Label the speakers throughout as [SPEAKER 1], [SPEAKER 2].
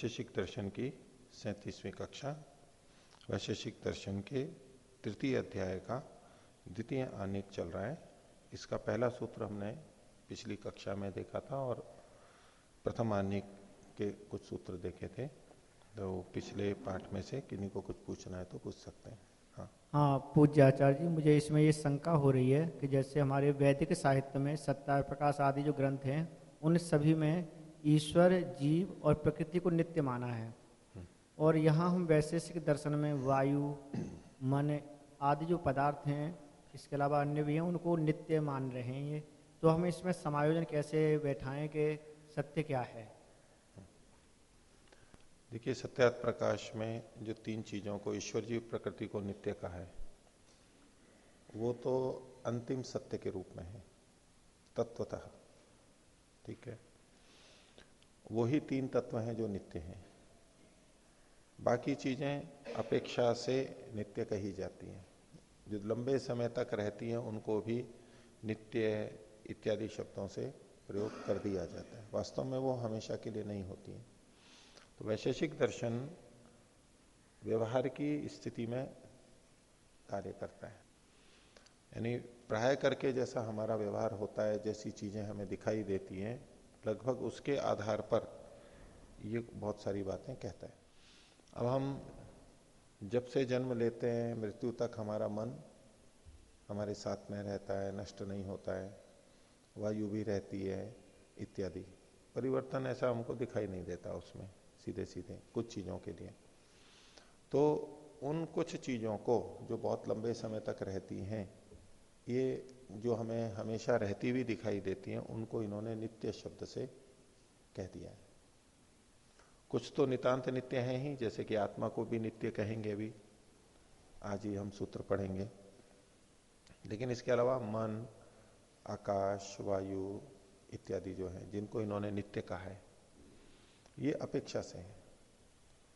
[SPEAKER 1] वैशेषिक दर्शन की सैतीसवीं कक्षा, वैशेषिक दर्शन के तृतीय अध्याय का द्वितीय आनेक चल रहा है। इसका पहला सूत्र हमने पिछली कक्षा में देखा था और प्रथम आनेक के कुछ सूत्र देखे थे। तो पिछले पाठ में से किन्हीं को कुछ पूछना है तो पूछ सकते हैं।
[SPEAKER 2] हाँ। हाँ पूज्य आचार्य जी, मुझे इसमें ये शंका हो रही है कि जैसे हमारे वैदिक साहित्य में सत्या प्रकाश आदि जो ग्रंथ हैं, उन सभी में ईश्वर, जीव और प्रकृति को नित्य माना है। और यहाँ हम वैशेषिक दर्शन में वायु, मन आदि जो पदार्थ हैं, इसके अलावा अन्य भी हैं, उनको नित्य मान रहे हैं ये। तो हम इसमें समायोजन कैसे बैठाएँ कि सत्य क्या है?
[SPEAKER 1] देखिए, सत्यात प्रकाश में जो तीन चीज़ों को, ईश्वर जीव, प्रकृति को नित्य कहा है, वो तो अंतिम सत्य के रूप में है, तत्वतः। ठीक है? वही तीन तत्व हैं जो नित्य हैं। बाकी चीज़ें अपेक्षा से नित्य कही जाती हैं। जो लंबे समय तक रहती हैं, उनको भी नित्य इत्यादि शब्दों से प्रयोग कर दिया जाता है। वास्तव में वो हमेशा के लिए नहीं होती हैं। तो वैशेषिक दर्शन व्यवहार की स्थिति में कार्य करता है। यानी प्राय करके जैसा हमारा व्यवहार होता है, जैसी चीज़ें हमें दिखाई देती हैं लगभग उसके आधार पर ये बहुत सारी बातें कहता है। अब हम जब से जन्म लेते हैं, मृत्यु तक हमारा मन हमारे साथ में रहता है, नष्ट नहीं होता है, वायु भी रहती है, इत्यादि। परिवर्तन ऐसा हमको दिखाई नहीं देता उसमें सीधे सीधे कुछ चीज़ों के लिए। तो उन कुछ चीज़ों को जो बहुत लंबे समय तक रहती हैं ये जो हमें हमेशा रहती हुई दिखाई देती हैं, उनको इन्होंने नित्य शब्द से कह दिया है। कुछ तो नितांत नित्य है ही, जैसे कि आत्मा को भी नित्य कहेंगे भी आज ही हम सूत्र पढ़ेंगे। लेकिन इसके अलावा मन, आकाश, वायु इत्यादि जो है, जिनको इन्होंने नित्य कहा है, ये अपेक्षा से है।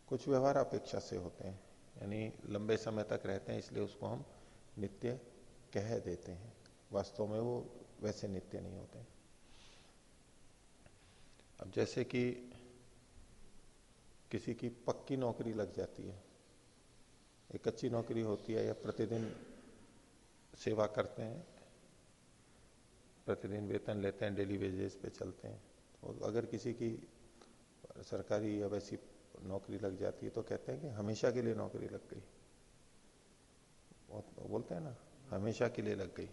[SPEAKER 1] कुछ व्यवहार अपेक्षा से होते हैं, यानी लंबे समय तक रहते हैं, इसलिए उसको हम नित्य कह देते हैं। वास्तव में वो वैसे नित्य नहीं होते अब जैसे कि किसी की पक्की नौकरी लग जाती है, एक अच्छी नौकरी होती है या प्रतिदिन सेवा करते हैं, प्रतिदिन वेतन लेते हैं, डेली वेजेस पे चलते हैं और अगर किसी की सरकारी या वैसी नौकरी लग जाती है तो कहते हैं कि हमेशा के लिए नौकरी लग गई। बोलते हैं ना हमेशा के लिए लग गई।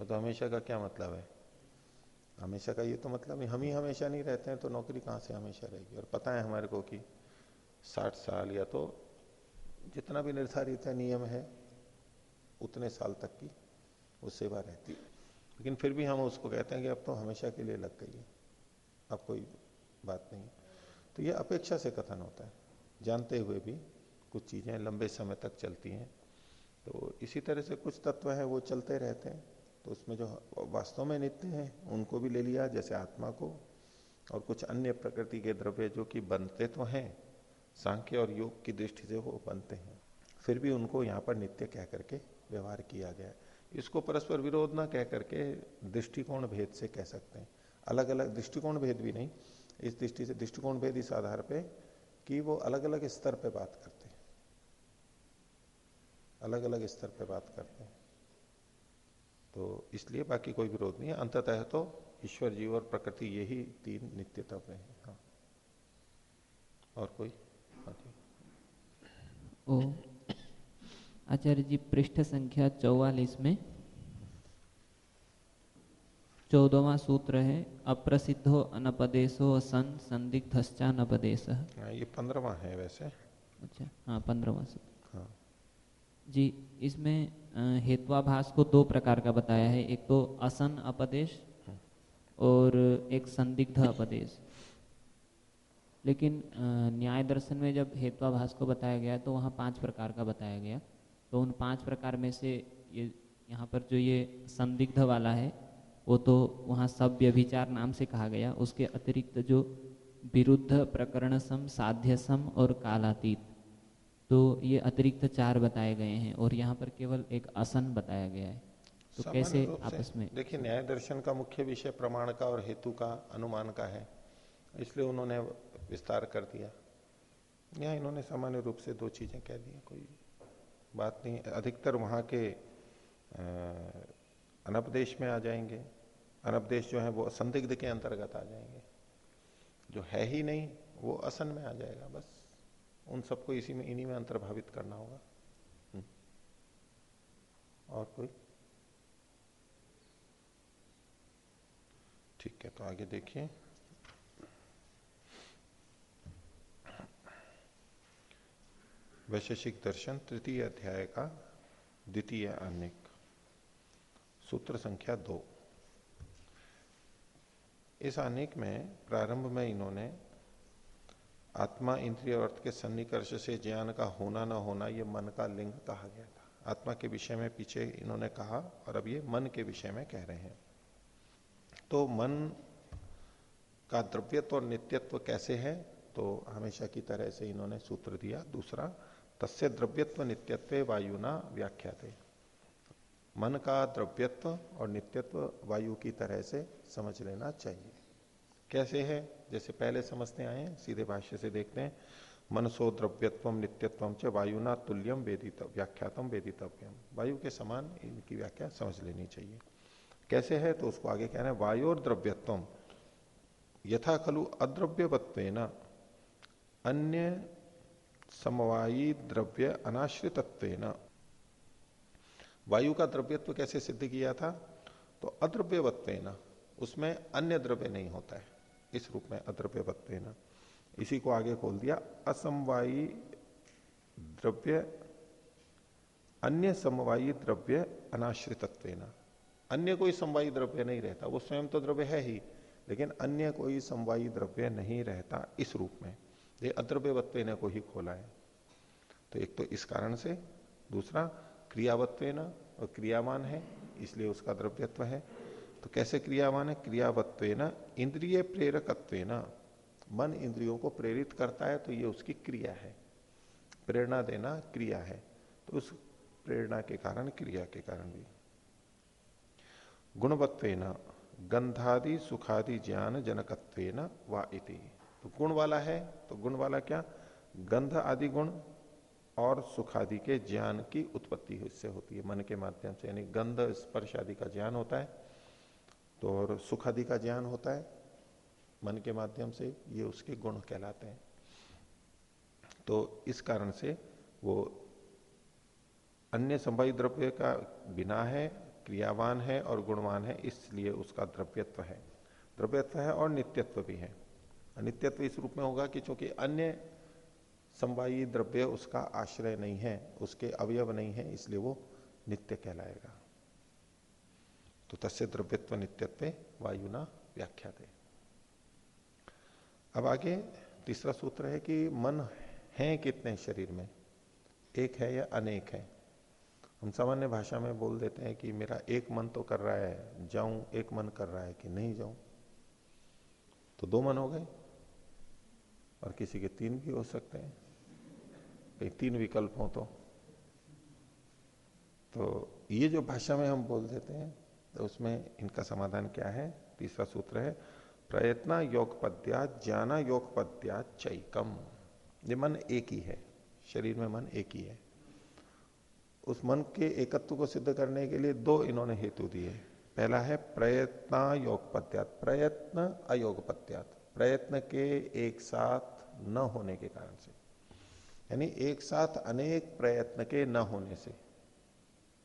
[SPEAKER 1] वो तो हमेशा का क्या मतलब है? हमेशा का ये तो मतलब नहीं, हम ही हमेशा नहीं रहते हैं तो नौकरी कहाँ से हमेशा रहेगी? और पता है हमारे को कि साठ साल या तो जितना भी निर्धारित है, नियम है, उतने साल तक की वो सेवा रहती है। लेकिन फिर भी हम उसको कहते हैं कि अब तो हमेशा के लिए लग गई है। अब कोई बात नहीं तो ये अपेक्षा से कथन होता है। जानते हुए भी कुछ चीज़ें लंबे समय तक चलती हैं। तो इसी तरह से कुछ तत्व है, वो चलते रहते हैं। तो उसमें जो वास्तव में नित्य हैं, उनको भी ले लिया, जैसे आत्मा को, और कुछ अन्य प्रकृति के द्रव्य जो कि बनते तो हैं, सांख्य और योग की दृष्टि से वो बनते हैं। फिर भी उनको यहाँ पर नित्य कह करके व्यवहार किया गया इसको परस्पर विरोध ना कह करके दृष्टिकोण भेद से कह सकते हैं। अलग अलग दृष्टिकोण भेद भी नहीं। इस दृष्टि से, दृष्टिकोण भेद इस आधार पे कि वो अलग अलग स्तर पे बात करते हैं। अलग अलग स्तर पे बात करते हैं। तो इसलिए बाकी कोई विरोध नहीं है। अंततः तो ईश्वर जीव और प्रकृति यही तीन नित्यता पे है। हाँ। और कोई? हाँ
[SPEAKER 3] ओ आचार्य जी पृष्ठ संख्या चौवालीस में चौदहवा सूत्र है अप्रसिद्धो अनपदेशो सन संदिग्धश्चानपदेश।
[SPEAKER 1] हाँ, ये पंद्रवा है वैसे।
[SPEAKER 3] अच्छा हाँ पंद्रवा सूत्र।
[SPEAKER 1] हाँ।
[SPEAKER 3] जी, इसमें हेत्वाभास को दो प्रकार का बताया है। एक तो असन अपदेश और एक संदिग्ध अपदेश। लेकिन न्याय दर्शन में जब हेत्वाभास को बताया गया तो वहाँ पाँच प्रकार का बताया गया। तो उन पाँच प्रकार में से ये, यहाँ पर जो ये संदिग्ध वाला है, वो तो वहाँ सब व्यभिचार नाम से कहा गया। उसके अतिरिक्त जो विरुद्ध प्रकरण सम साध्य सम और कालातीत। तो ये अतिरिक्त चार बताए गए हैं और यहाँ पर केवल एक आसन बताया गया है। तो कैसे आपस में
[SPEAKER 1] देखिए न्याय दर्शन का मुख्य विषय प्रमाण का और हेतु का अनुमान का है इसलिए उन्होंने विस्तार कर दिया। यहाँ इन्होंने सामान्य रूप से दो चीज़ें कह दी कोई बात नहीं। अधिकतर वहाँ के अनपदेश में आ जाएँगे। अनपदेश जो है वो संदिग्ध के अंतर्गत आ जाएँगे। जो है ही नहीं वो असन में आ जाएगा बस। उन सबको इसी में, इन्हीं में अंतर्भावित करना होगा। हम्म। और कोई? ठीक है तो आगे देखिए। वैशेषिक दर्शन, तृतीय अध्याय का द्वितीय अनेक। सूत्र संख्या दो। इस अनेक में, प्रारंभ में इन्होंने आत्मा इंद्रिय अर्थ के सन्निकर्ष से ज्ञान का होना ना होना, ये मन का लिंग कहा गया था। आत्मा के विषय में पीछे इन्होंने कहा और अब ये मन के विषय में कह रहे हैं। तो मन का द्रव्यत्व और नित्यत्व कैसे है? तो हमेशा की तरह से इन्होंने सूत्र दिया। दूसरा, तस्य द्रव्यत्व नित्यत्व वायुना व्याख्या थे मन का द्रव्यत्व और नित्यत्व वायु की तरह से समझ लेना चाहिए। कैसे है? जैसे पहले समझते आए सीधे भाष्य से देखते हैं। मनसो द्रव्यत्व नित्यत्व च वायुना तुल्यम वेदित व्याख्यातम वेदितव्यम वायु के समान इनकी व्याख्या समझ लेनी चाहिए। कैसे है? तो उसको आगे कहना है वायोर द्रव्यत्व। यथा खलु अद्रव्यवत्व अन्य समवायी द्रव्य अनाश्रितत्व वायु का द्रव्यत्व कैसे सिद्ध किया था? तो अद्रव्यवत्व उसमें अन्य द्रव्य नहीं होता है। इस रूप में अद्रव्य न इसी को आगे खोल दिया, असमवायी द्रव्य, अन्य समवायी द्रव्य अनाश्रितत्व अन्य कोई समवायी द्रव्य नहीं रहता, वो स्वयं तो द्रव्य है ही, लेकिन अन्य कोई समवायी द्रव्य नहीं रहता इस रूप में। ये अद्रव्यवत्व को ही खोला है। तो एक तो इस कारण से, दूसरा क्रियावत्व और क्रियामान है, इसलिए उसका द्रव्यत्व है। तो कैसे क्रियावान है? क्रियावत्व इंद्रिय प्रेरकत्व मन इंद्रियों को प्रेरित करता है तो ये उसकी क्रिया है। प्रेरणा देना क्रिया है तो उस प्रेरणा के कारण, क्रिया के कारण भी। गुणवत्व गंधादि सुखादि ज्ञान जनकत्व वा इति। तो गुण वाला है तो गुण वाला क्या? गंध आदि गुण और सुखादि के ज्ञान की उत्पत्ति इससे होती है, मन के माध्यम से। यानी गंध, स्पर्श आदि का ज्ञान होता है तो और सुख आदि का ज्ञान होता है। मन के माध्यम से ये उसके गुण कहलाते हैं। तो इस कारण से वो अन्य संभाई द्रव्य का बिना है, क्रियावान है और गुणवान है, इसलिए उसका द्रव्यत्व है। द्रव्यत्व है और नित्यत्व भी है। नित्यत्व इस रूप में होगा कि चूँकि अन्य संवाई द्रव्य उसका आश्रय नहीं है, उसके अवयव नहीं है, इसलिए वो नित्य कहलाएगा। तो तस्य द्रव्यत्व नित्यत्व वायुना व्याख्या थे अब आगे तीसरा सूत्र है कि मन है कितने शरीर में? एक है या अनेक है? हम सामान्य भाषा में बोल देते हैं कि मेरा एक मन तो कर रहा है, जाऊँ एक मन कर रहा है कि नहीं जाऊँ? तो दो मन हो गए, और किसी के तीन भी हो सकते हैं। कहीं तीन विकल्प हो तो। तो ये जो भाषा में हम बोल देते हैं तो उसमें इनका समाधान क्या है? तीसरा सूत्र है, प्रयत्न योग पद्या ज्ञाना योग पद्या चैकम। ये मन एक ही है, शरीर में मन एक ही है। उस मन के एकत्व को सिद्ध करने के लिए दो इन्होंने हेतु दिए। पहला है प्रयत्न योग पद्यात प्रयत्न अयोग पद्यात प्रयत्न के एक साथ न होने के कारण से। यानी एक साथ अनेक प्रयत्न के न होने से।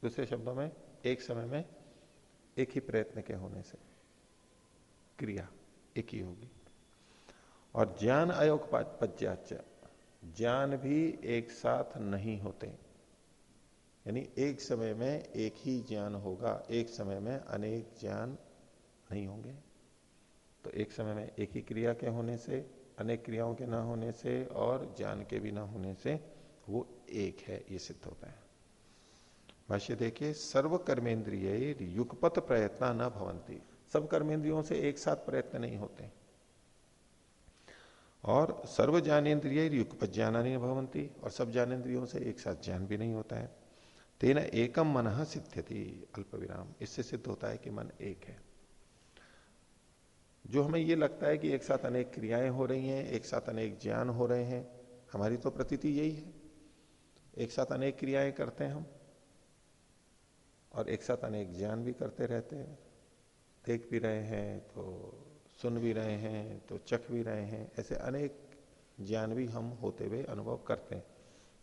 [SPEAKER 1] दूसरे शब्दों में, एक समय में एक ही प्रयत्न के होने से। क्रिया एक ही होगी। और ज्ञान अयोग पज्याच ज्ञान भी एक साथ नहीं होते। यानी एक समय में एक ही ज्ञान होगा, एक समय में अनेक ज्ञान नहीं होंगे। तो एक समय में एक ही क्रिया के होने से, अनेक क्रियाओं के ना होने से और ज्ञान के भी ना होने से वो एक है, ये सिद्ध होता है। भाष्य देखिए सर्व कर्मेंद्रिय युगपत प्रयत्न न भवंती सब कर्मेंद्रियों से एक साथ प्रयत्न नहीं होते। और सर्व ज्ञानेन्द्रिय युगपत ज्ञान नहीं भवंती और सब ज्ञानेन्द्रियों से एक साथ ज्ञान भी नहीं होता है। तेना एकम मन सिद्ध्यति अल्प विराम इससे सिद्ध होता है कि मन एक है। जो हमें ये लगता है कि एक साथ अनेक क्रियाएँ हो रही हैं, एक साथ अनेक ज्ञान हो रहे हैं, हमारी तो प्रतीति यही है। एक साथ अनेक क्रियाएँ करते हैं हम। और एक साथ अनेक ज्ञान भी करते रहते हैं। देख भी रहे हैं तो सुन भी रहे हैं तो चख भी रहे हैं, ऐसे अनेक ज्ञान भी हम होते हुए अनुभव करते हैं।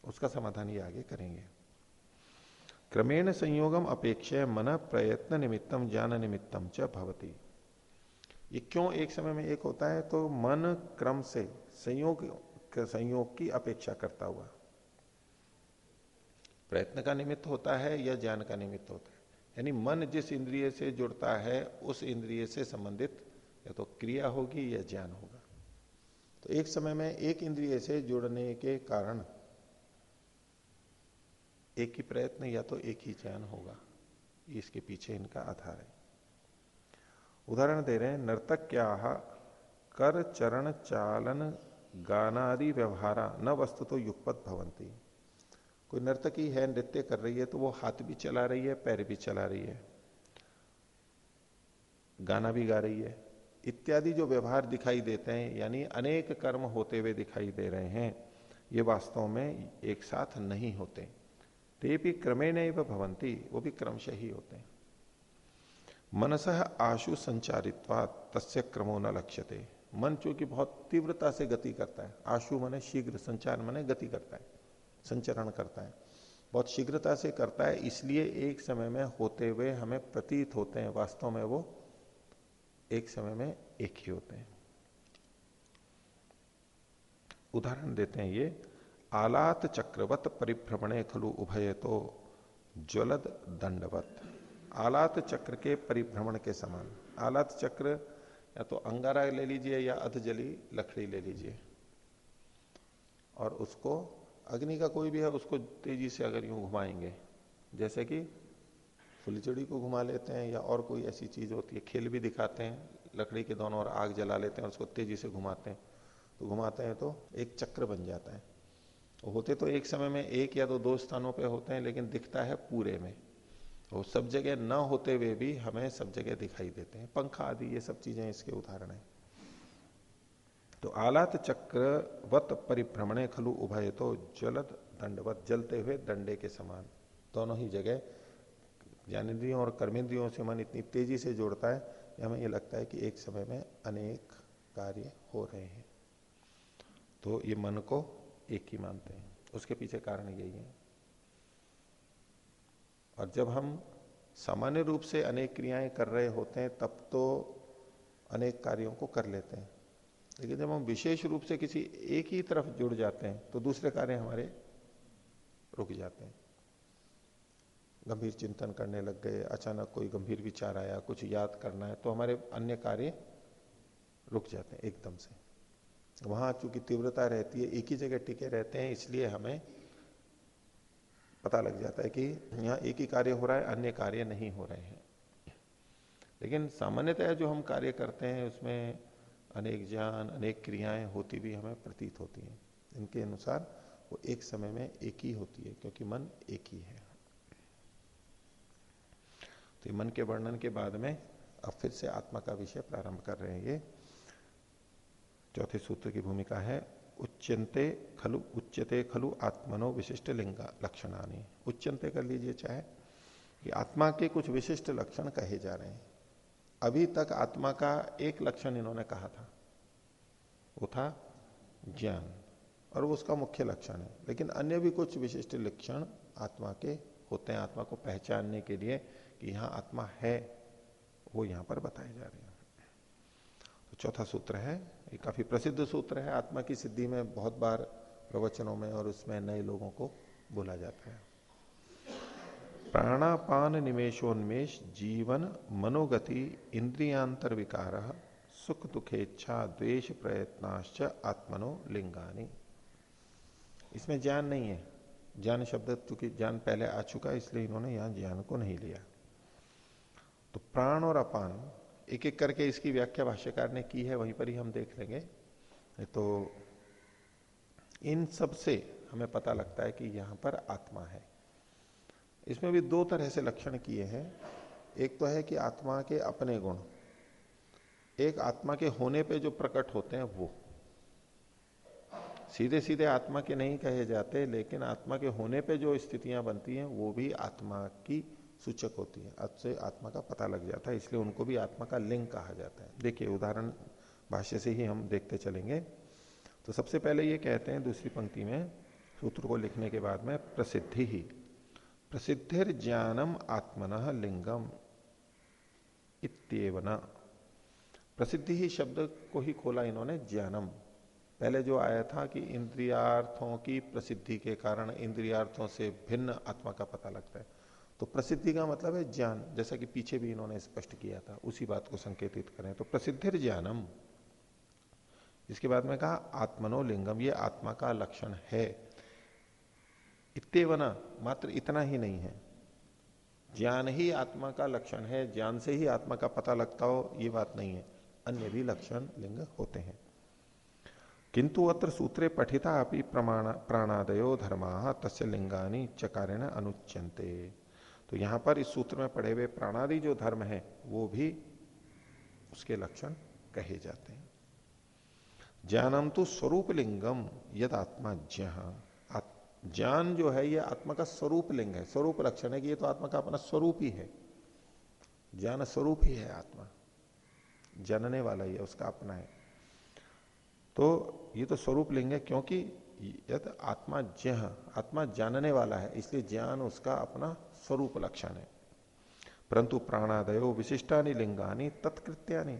[SPEAKER 1] उसका समाधान ये आगे करेंगे। क्रमेण संयोगम अपेक्षा मन प्रयत्न निमित्तम, ज्ञान निमित्तम च भवती। ये क्यों एक समय में एक होता है? तो मन क्रम से संयोग संयोग की अपेक्षा करता हुआ। प्रयत्न का निमित्त होता है या ज्ञान का निमित्त होता है? यानी मन जिस इंद्रिय से जुड़ता है, उस इंद्रिय से संबंधित या तो क्रिया होगी या ज्ञान होगा। तो एक समय में एक इंद्रिय से जुड़ने के कारण एक ही प्रयत्न या तो एक ही ज्ञान होगा। इसके पीछे इनका आधार है। उदाहरण दे रहे हैं नर्तक क्या कर चरण चालन गानादि व्यवहारा न वस्तु तो युगपत भवंती कोई नर्तकी है, नृत्य कर रही है तो वो हाथ भी चला रही है, पैर भी चला रही है। गाना भी गा रही है। इत्यादि जो व्यवहार दिखाई देते हैं, यानी अनेक कर्म होते हुए दिखाई दे रहे हैं, ये वास्तव में एक साथ नहीं होते। ते भी क्रमेण भवंती वो भी क्रमशः ही होते हैं। मनस आशु संचारित्वा तस्य क्रमो न लक्ष्यते। मन चूँकि बहुत तीव्रता से गति करता है, आशु मने शीघ्र संचार मने गति करता है। संचरण करता है। बहुत शीघ्रता से करता है, इसलिए एक समय में होते हुए हमें प्रतीत होते हैं। वास्तव में वो एक समय में एक ही होते हैं। उदाहरण देते हैं ये, आलात चक्रवत परिभ्रमणे खलु उभय तो ज्वलद दंडवत। आलात चक्र के परिभ्रमण के समान। आलात चक्र या तो अंगारा ले लीजिए या अधजली लकड़ी ले लीजिए। और उसको अग्नि का कोई भी है, उसको तेज़ी से अगर यूँ घुमाएँगे, जैसे कि फुलचड़ी को घुमा लेते हैं या और कोई ऐसी चीज़ होती है, खेल भी दिखाते हैं, लकड़ी के दोनों और आग जला लेते हैं उसको तेज़ी से घुमाते हैं तो घुमाते हैं तो एक चक्र बन जाता है। होते तो एक समय में एक या दो दो स्थानों पे होते हैं, लेकिन दिखता है पूरे में। वो सब जगह न होते हुए भी हमें सब जगह दिखाई देते हैं। पंखा आदि, ये सब चीज़ें इसके उदाहरण है। तो आलात चक्र वत परिभ्रमणे खलु उभय तो जलद दंडवत, जलते हुए दंडे के समान। दोनों ही जगह ज्ञानेन्द्रियों और कर्मेंद्रियों से मन इतनी तेज़ी से जोड़ता है हमें ये लगता है कि एक समय में अनेक कार्य हो रहे हैं। तो ये मन को एक ही मानते हैं। उसके पीछे कारण यही है। और जब हम सामान्य रूप से अनेक क्रियाएँ कर रहे होते हैं, तब तो अनेक कार्यों को कर लेते हैं। लेकिन जब हम विशेष रूप से किसी एक ही तरफ़ जुड़ जाते हैं तो दूसरे कार्य हमारे रुक जाते हैं। गंभीर चिंतन करने लग गए, अचानक कोई गंभीर विचार आया, कुछ याद करना है तो हमारे अन्य कार्य रुक जाते हैं एकदम से। वहाँ चूँकि तीव्रता रहती है, एक ही जगह टिके रहते हैं, इसलिए हमें पता लग जाता है कि यहाँ एक ही कार्य हो रहा है, अन्य कार्य नहीं हो रहे हैं। लेकिन सामान्यतः जो हम कार्य करते हैं, उसमें अनेक ज्ञान, अनेक क्रियाएँ होती भी हमें प्रतीत होती हैं। इनके अनुसार वो एक समय में एक ही होती है, क्योंकि मन एक ही है। तो मन के वर्णन के बाद में अब फिर से आत्मा का विषय प्रारंभ कर रहे हैं ये। चौथे सूत्र की भूमिका है उच्चनते खलु उच्चते खलु आत्मनो विशिष्ट लिंग लक्षणानी। उच्चनते कर लीजिए चाहे कि आत्मा के कुछ विशिष्ट लक्षण कहे जा रहे हैं। अभी तक आत्मा का एक लक्षण इन्होंने कहा था। वो था ज्ञान। और वो उसका मुख्य लक्षण है। लेकिन अन्य भी कुछ विशिष्ट लक्षण आत्मा के होते हैं, आत्मा को पहचानने के लिए कि यहाँ आत्मा है, वो यहाँ पर बताए जा रहे हैं। तो चौथा सूत्र है। ये काफ़ी प्रसिद्ध सूत्र है। आत्मा की सिद्धि में बहुत बार प्रवचनों में और उसमें नए लोगों को बोला जाता है। प्राणापान निमेशोन्मेष जीवन मनोगति इंद्रियांतर विकार सुख दुखेच्छा द्वेश प्रयत्नाश्च आत्मनो लिंगानी। इसमें ज्ञान नहीं है। ज्ञान शब्द चूँकि ज्ञान पहले आ चुका है, इसलिए इन्होंने यहाँ ज्ञान को नहीं लिया। तो प्राण और अपान एक एक करके इसकी व्याख्या भाष्यकार ने की है, वहीं पर ही हम देख लेंगे। तो इन सबसे हमें पता लगता है कि यहाँ पर आत्मा है। इसमें भी दो तरह से लक्षण किए हैं। एक तो है कि आत्मा के अपने गुण, एक आत्मा के होने पे जो प्रकट होते हैं वो। सीधे सीधे आत्मा के नहीं कहे जाते, लेकिन आत्मा के होने पे जो स्थितियाँ बनती हैं, वो भी आत्मा की सूचक होती है। अब से आत्मा का पता लग जाता है, इसलिए उनको भी आत्मा का लिंग कहा जाता है। देखिए, उदाहरण भाष्य से ही हम देखते चलेंगे। तो सबसे पहले ये कहते हैं दूसरी पंक्ति में, सूत्र को लिखने के बाद में, प्रसिद्धि ही। प्रसिद्धिर ज्ञानम आत्मन लिंगम इतवना प्रसिद्धि ही शब्द को ही खोला इन्होंने, ज्ञानम। पहले जो आया था कि इंद्रियार्थों की प्रसिद्धि के कारण इंद्रियार्थों से भिन्न आत्मा का पता लगता है। तो प्रसिद्धि का मतलब है ज्ञान, जैसा कि पीछे भी इन्होंने स्पष्ट किया था, उसी बात को संकेतित करें। तो प्रसिद्धिर ज्ञानम, इसके बाद में कहा आत्मनो लिंगम, ये आत्मा का लक्षण है। इतवना मात्र इतना ही नहीं है। ज्ञान ही आत्मा का लक्षण है, ज्ञान से ही आत्मा का पता लगता हो, ये बात नहीं है। अन्य भी लक्षण लिंग होते हैं। किंतु अत्र सूत्रे पठिता अपनी प्रमाण, प्राणादयो धर्मा तस्य लिंगानी चकारेण अनुच्यंते तो यहाँ पर इस सूत्र में पढ़े हुए प्राणादि जो धर्म है, वो भी उसके लक्षण कहे जाते हैं। ज्ञानम तो स्वरूप लिंगम यद आत्मा ज्ञान जो है ये आत्मा का स्वरूप लिंग है। स्वरूप लक्षण है कि ये तो आत्मा का अपना स्वरूप ही है। ज्ञान स्वरूप ही है आत्मा। जानने वाला ही है उसका अपना है। तो ये तो स्वरूप लिंग है, क्योंकि यद आत्मा जह आत्मा जानने वाला है, इसलिए ज्ञान उसका अपना स्वरूप लक्षण है। परंतु प्राणादयो विशिष्टानि लिंगानी तत्कृत्यानि।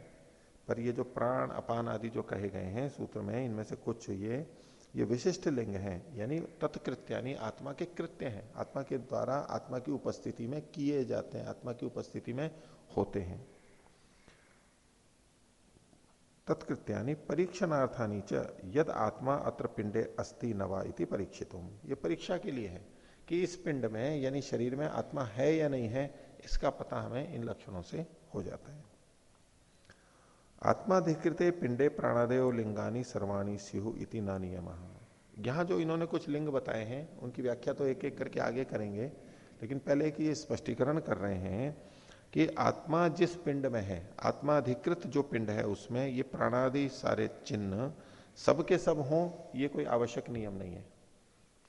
[SPEAKER 1] पर ये जो प्राण, अपान आदि जो कहे गए हैं सूत्र में, इनमें से कुछ ये ये विशिष्ट लिंग हैं, यानी तत्कृत्यानि आत्मा के कृत्य हैं। आत्मा के द्वारा आत्मा की उपस्थिति में किए जाते हैं, आत्मा की उपस्थिति में होते हैं। तत्कृत्यानि परीक्षणार्थानी च यद आत्मा अत्र पिंडे अस्ति नवा इति परीक्षित ये परीक्षा के लिए है कि इस पिंड में, यानी शरीर में आत्मा है या नहीं है, इसका पता हमें इन लक्षणों से हो जाता है। आत्माधिकृत पिंडे प्राणादय लिंगानी सर्वाणी सिहु इति ना नियम। यहाँ जो इन्होंने कुछ लिंग बताए हैं, उनकी व्याख्या तो एक एक करके आगे करेंगे, लेकिन पहले की ये स्पष्टीकरण कर रहे हैं कि आत्मा जिस पिंड में है, आत्माधिकृत जो पिंड है उसमें ये प्राणादि सारे चिन्ह सबके सब हों, ये कोई आवश्यक नियम नहीं है।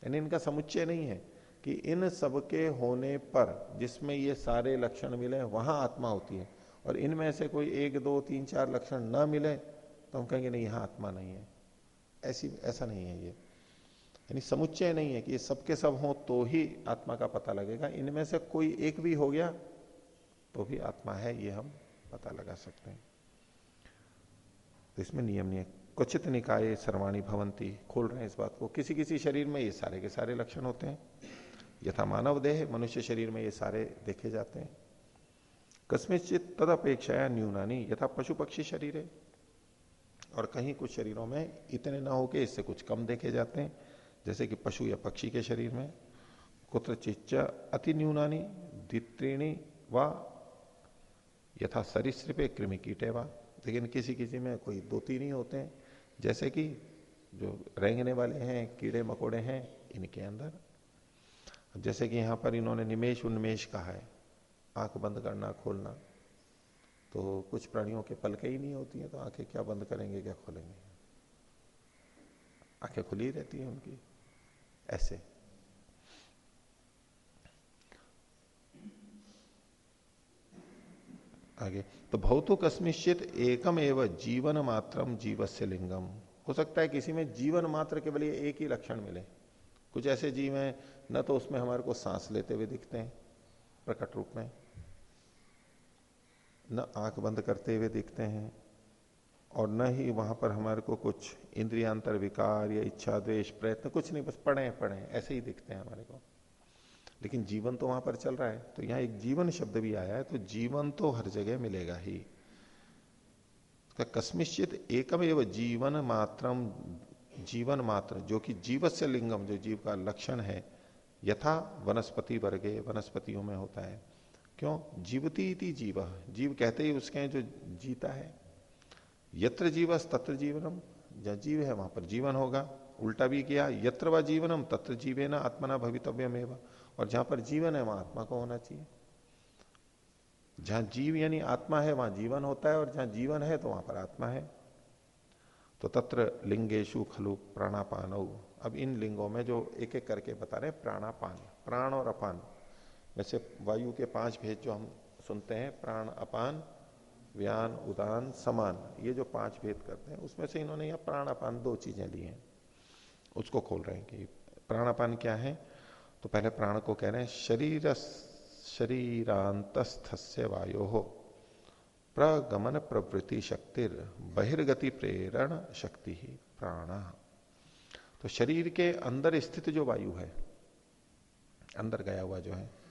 [SPEAKER 1] यानी इनका समुच्चय नहीं है कि इन सबके होने पर जिसमें ये सारे लक्षण मिले वहाँ आत्मा होती है। और इनमें से कोई एक, दो, तीन, चार लक्षण ना मिले तो हम कहेंगे, नहीं, यहाँ आत्मा नहीं है। ऐसी, ऐसा नहीं है ये। यानी समुच्चय नहीं है कि ये सबके सब हो तो ही आत्मा का पता लगेगा। इनमें से कोई एक भी हो गया तो भी आत्मा है, ये हम पता लगा सकते हैं। तो इसमें नियम नहीं है। क्वचित निकाय सर्वाणी भवंती खोल रहे हैं इस बात को। किसी किसी शरीर में ये सारे के सारे लक्षण होते हैं। यथा मानव देह, मनुष्य शरीर में ये सारे देखे जाते हैं। कस्मिश्चित तद अपेक्षा न्यूनानी, यथा पशु पक्षी शरीर। है और कहीं कुछ शरीरों में इतने ना होके इससे कुछ कम देखे जाते हैं, जैसे कि पशु या पक्षी के शरीर में। कुत्र चिच्च अति न्यूनानी, द्वित्रीणी व यथा सरिश्रिपे कृमि कीटे वा। लेकिन किसी किसी में कोई दो तीन ही होते हैं, जैसे कि जो रेंगने वाले हैं, कीड़े मकोड़े हैं, इनके अंदर। जैसे कि यहाँ पर इन्होंने निमेश उन्मेष कहा है। आँख बंद करना, खोलना। तो कुछ प्राणियों के पलके ही नहीं होती हैं तो आँखें क्या बंद करेंगे, क्या खोलेंगे? आँखें खुली रहती हैं उनकी, ऐसे। आगे तो भौतुक अस्मिश्चित एकम एवं जीवन मात्रम जीवस्य लिंगम। हो सकता है किसी में जीवन मात्र केवल ये एक ही लक्षण मिले। कुछ ऐसे जीव हैं, न तो उसमें हमारे को सांस लेते हुए दिखते हैं, प्रकट रूप में। न आँख बंद करते हुए दिखते हैं और न ही वहाँ पर हमारे को कुछ इंद्रियांतर विकार या इच्छा, द्वेष, प्रयत्न, कुछ नहीं, बस पढ़े पढ़े ऐसे ही दिखते हैं हमारे को। लेकिन जीवन तो वहाँ पर चल रहा है। तो यहाँ एक जीवन शब्द भी आया है तो जीवन तो हर जगह मिलेगा ही। कस्मिश्चित एकम एवं जीवन मात्रम, जीवन मात्र, जो कि जीव से लिंगम, जो जीव का लक्षण है, यथा वनस्पति वर्गे, वनस्पतियों में होता है। क्यों? जीवती इति जीव। जीव कहते ही उसके हैं जो जीता है। यत्र जीवस तत्र जीवनम। जहाँ जीव है, वहाँ पर जीवन होगा। उल्टा भी किया, यत्र व जीवनम, तत्र जीवे न आत्मना भवितव्यम एवं और जहाँ पर जीवन है, वहाँ आत्मा को होना चाहिए। जहाँ जीव यानी आत्मा है, वहाँ जीवन होता है। और जहाँ जीवन है तो वहाँ पर आत्मा है। तो तत्र लिंगेशु खलु प्राणापान। अब इन लिंगों में जो एक एक करके बता रहे प्राणापान। प्राण और अपान। वैसे वायु के पाँच भेद जो हम सुनते हैं, प्राण, अपान, व्यान, उदान, समान, ये जो पाँच भेद करते हैं, उसमें से इन्होंने यह प्राण, अपान दो चीज़ें ली हैं। उसको खोल रहे हैं कि प्राण, अपान क्या है? तो पहले प्राण को कह रहे हैं शरीर शरीरांतस्थस्य वायो हो प्रगमन प्रवृत्ति शक्ति बहिर्गति प्रेरण शक्ति ही प्राण। तो शरीर के अंदर स्थित जो वायु है, अंदर गया हुआ जो है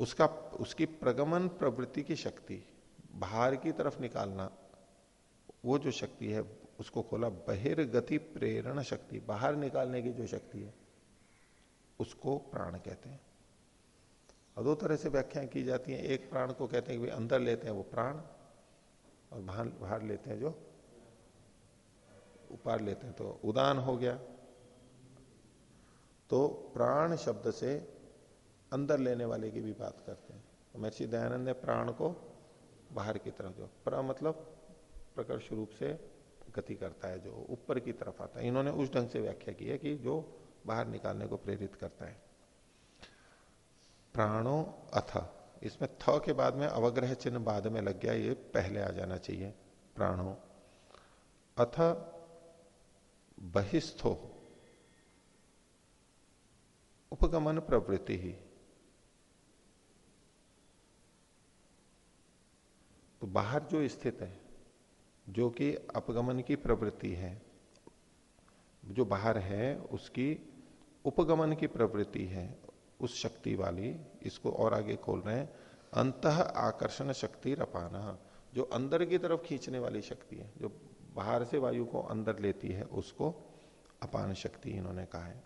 [SPEAKER 1] उसका, उसकी प्रगमन प्रवृत्ति की शक्ति, बाहर की तरफ़ निकालना, वो जो शक्ति है, उसको खोला बहिर्गति प्रेरण शक्ति, बाहर निकालने की जो शक्ति है, उसको प्राण कहते हैं। और दो तरह से व्याख्या की जाती है। एक प्राण को कहते हैं कि अंदर लेते हैं वो प्राण, और बाहर बाहर लेते हैं जो उपार लेते हैं। तो उदान हो गया। तो प्राण शब्द से अंदर लेने वाले की भी बात करते हैं। तो महर्षि दयानंद ने प्राण को बाहर की तरफ़ जो प्र मतलब प्रकर्ष रूप से गति करता है, जो ऊपर की तरफ़ आता है। इन्होंने उस ढंग से व्याख्या की है कि जो बाहर निकालने को प्रेरित करता है। प्राणो अथ। इसमें थ के बाद में अवग्रह चिन्ह बाद में लग गया, ये पहले आ जाना चाहिए। प्राणो अथ बहिस्थो। उपगमन प्रवृत्ति ही। तो बाहर जो स्थित है, जो कि अपगमन की प्रवृत्ति है, जो बाहर है, उसकी उपगमन की प्रवृत्ति है, उस शक्ति वाली, इसको और आगे खोल रहे हैं, अंत आकर्षण शक्ति रपाना, जो अंदर की तरफ़ खींचने वाली शक्ति है, जो बाहर से वायु को अंदर लेती है, उसको अपान शक्ति इन्होंने कहा है।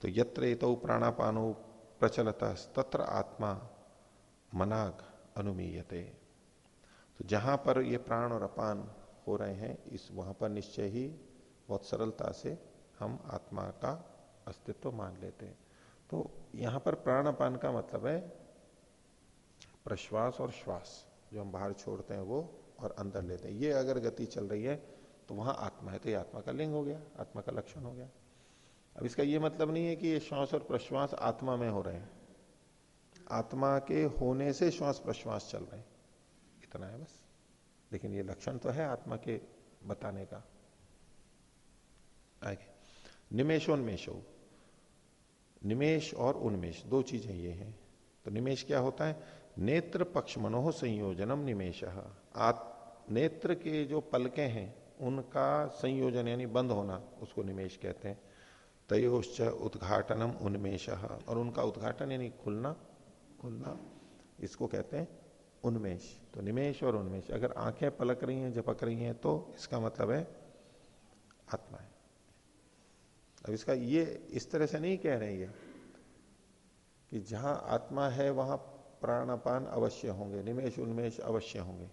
[SPEAKER 1] तो यत्र तो प्राणापानो प्रचलत, तत्र आत्मा मनाग अनुमीयते। तो जहाँ पर ये प्राण और अपान हो रहे हैं, इस वहाँ पर निश्चय ही बहुत सरलता से हम आत्मा का अस्तित्व मान लेते हैं। तो यहाँ पर प्राण अपान का मतलब है प्रश्वास और श्वास, जो हम बाहर छोड़ते हैं वो और अंदर लेते हैं। ये अगर गति चल रही है तो वहाँ आत्मा है तो ये आत्मा का लिंग हो गया, आत्मा का लक्षण हो गया। अब इसका ये मतलब नहीं है कि ये श्वास और प्रश्वास आत्मा में हो रहे हैं। आत्मा के होने से श्वास प्रश्वास चल रहे हैं। इतना है बस। लेकिन ये लक्षण तो है आत्मा के बताने का। आगे। निमेशोन्मेशो निमेश और उन्मेष, दो चीज़ें ये हैं। तो निमेश क्या होता है? नेत्र पक्ष मनोह संयोजनम निमेश। नेत्र के जो पलके हैं, उनका संयोजन यानी बंद होना, उसको निमेश कहते हैं। तयोश्च उद्घाटनम उन्मेष। और उनका उद्घाटन यानी खुलना खुलना, इसको कहते हैं उन्मेष। तो निमेश और उन्मेष। अगर आँखें पलक रही हैं, झपक रही हैं तो इसका मतलब है आत्मा है। अब इसका ये इस तरह से नहीं कह रहे ये कि जहाँ आत्मा है, वहाँ प्राणापान अवश्य होंगे निमेश उन्मेष अवश्य होंगे।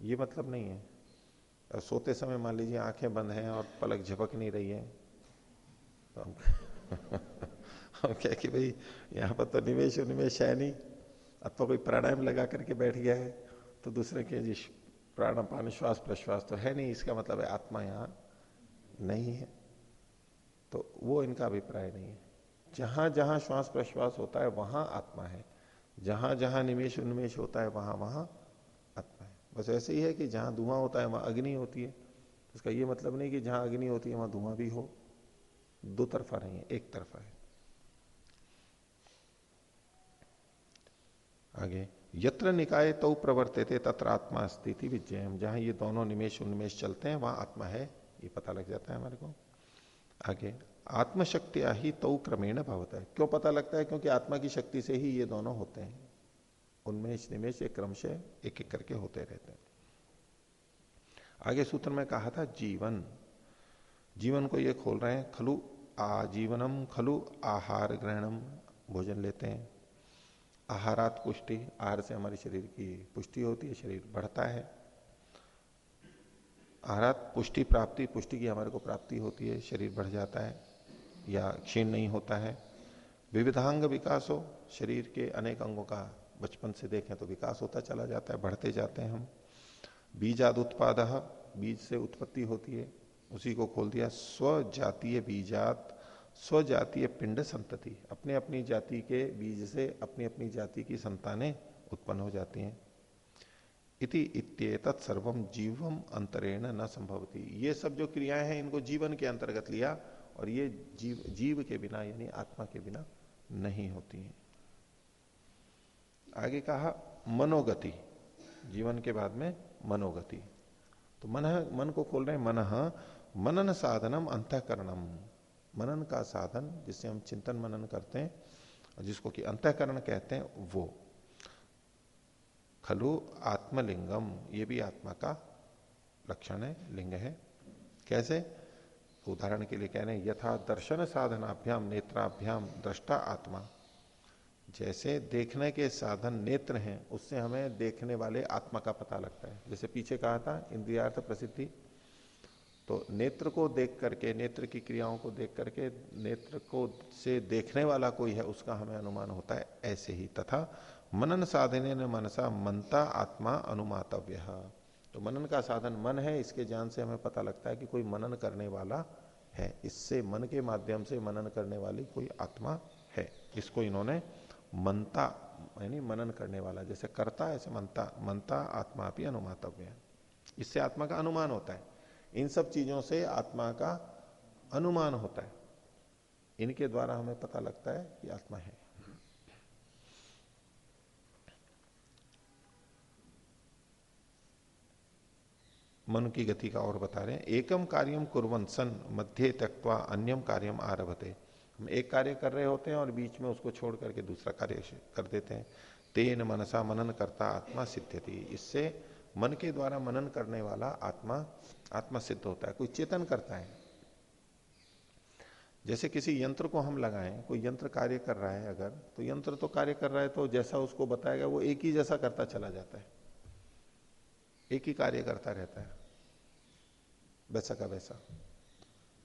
[SPEAKER 1] ये मतलब नहीं है। सोते समय मान लीजिए आँखें बंद हैं और पलक झपक नहीं रही है तो हम क्या कि भाई, यहाँ पर तो निवेश उन्मेष है नहीं। अथवा कोई प्राणायाम लगा करके बैठ गया है तो दूसरे के जी प्राणापान श्वास प्रश्वास तो है नहीं, इसका मतलब है आत्मा यहाँ नहीं है। तो वो इनका अभिप्राय नहीं है। जहाँ जहाँ श्वास, प्रश्वास होता है, वहाँ आत्मा है। जहाँ जहाँ निमेश उन्मेष होता है, वहाँ वहाँ आत्मा है। बस ऐसे ही है कि जहाँ धुआँ होता है, वहाँ अग्नि होती है। इसका ये मतलब नहीं कि जहाँ अग्नि होती है, वहाँ धुआँ भी हो। दो तरफा नहीं है, एक तरफा है। आगे, यत्र निकाय तो प्रवर्ते थे तत्र आत्मा स्थिति विजयम जहाँ ये दोनों निमेश उन्मेश चलते हैं, वहाँ आत्मा है, ये पता लग जाता है हमारे को। आगे, आत्मशक्तिया ही तो क्रमेण भवता है। क्यों पता लगता है? क्योंकि आत्मा की शक्ति से ही ये दोनों होते हैं। उन्मेष निमेश एक क्रम से एक एक करके होते रहते हैं। आगे सूत्र में कहा था, जीवन। जीवन को ये खोल रहे हैं, खलु आजीवनम, खलु आहार ग्रहणम भोजन लेते हैं। आहारात पुष्टि, आहार से हमारे शरीर की पुष्टि होती है, शरीर बढ़ता है। आहारात पुष्टि प्राप्ति, पुष्टि की हमारे को प्राप्ति होती है, शरीर बढ़ जाता है या क्षीण नहीं होता है। विविधांग विकास हो शरीर के अनेक अंगों का बचपन से देखें तो विकास होता चला जाता है, बढ़ते जाते हैं हम। बीज बीजाद उत्पाद, बीज से उत्पत्ति होती है, उसी को खोल दिया स्व जातीय बीजात स्वजातीय पिंड संतति। अपने अपनी जाति के बीज से अपनी अपनी जाति की संतानें उत्पन्न हो जाती हैं। इति इत्येत सर्वम जीवम अंतरेण न संभवती। ये सब जो क्रियाएँ हैं, इनको जीवन के अंतर्गत लिया और ये जीव जीव के बिना, यानी आत्मा के बिना नहीं होती हैं। आगे कहा, मनोगति। जीवन के बाद में मनोगति। तो मन मन को खोल रहे मन, मनन साधनम अंतकरणम। मनन का साधन जिससे हम चिंतन मनन करते हैं जिसको कि अंतकरण कहते हैं, वो। खलु आत्मलिंगम, ये भी आत्मा का लक्षण है, लिंग है। कैसे? उदाहरण के लिए कह रहे हैं, यथा दर्शन साधनाभ्याम, नेत्राभ्याम, दृष्टा आत्मा। जैसे देखने के साधन नेत्र हैं, उससे हमें देखने वाले आत्मा का पता लगता है। जैसे पीछे कहा था, इंद्रियार्थ प्रसिद्धि। तो नेत्र को देख करके, नेत्र की क्रियाओं को देख करके, नेत्र को से देखने वाला कोई है, उसका हमें अनुमान होता है, ऐसे ही। तथा मनन साधने न मनसा, मनता आत्मा अनुमातव्य। तो मनन का साधन मन है, इसके ज्ञान से हमें पता लगता है कि कोई मनन करने वाला है। इससे मन के माध्यम से मनन करने वाली कोई आत्मा है इसको इन्होंने मनता, यानी मनन करने वाला, जैसे करता ऐसे मनता मनता आत्मा भी अनुमातव्य इससे आत्मा का अनुमान होता है। इन सब चीज़ों से आत्मा का अनुमान होता है। इनके द्वारा हमें पता लगता है कि आत्मा है। मन की गति का और बता रहे हैं। एकम कार्यम कुरवन सन, मध्य तक्वा अन्यम कार्यम आरभते। हम एक कार्य कर रहे होते हैं और बीच में उसको छोड़ करके दूसरा कार्य कर देते हैं। तेन मनसा मनन करता आत्मा सिद्ध इससे मन के द्वारा मनन करने वाला आत्मा आत्मा सिद्ध होता है, कोई चेतन करता है। जैसे किसी यंत्र को हम लगाएँ, कोई यंत्र कार्य कर रहा है अगर तो यंत्र तो कार्य कर रहा है तो जैसा उसको बताएगा, वो एक ही जैसा करता चला जाता है। एक ही कार्य करता रहता है, वैसा का वैसा।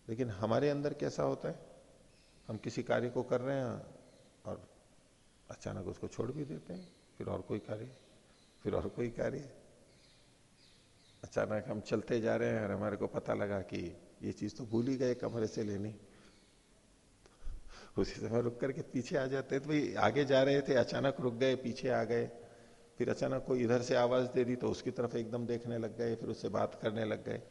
[SPEAKER 1] लेकिन हमारे अंदर कैसा होता है? हम किसी कार्य को कर रहे हैं और अचानक उसको छोड़ भी देते हैं, फिर और कोई कार्य, फिर और कोई कार्य। अचानक हम चलते जा रहे हैं और हमारे को पता लगा कि ये चीज़ तो भूल ही गए कमरे से लेनी। उसी समय रुक करके पीछे आ जाते तो भाई, आगे जा रहे थे, अचानक रुक गए, पीछे आ गए। फिर अचानक कोई इधर से आवाज़ दे दी तो उसकी तरफ़ एकदम देखने लग गए, फिर उससे बात करने लग गए।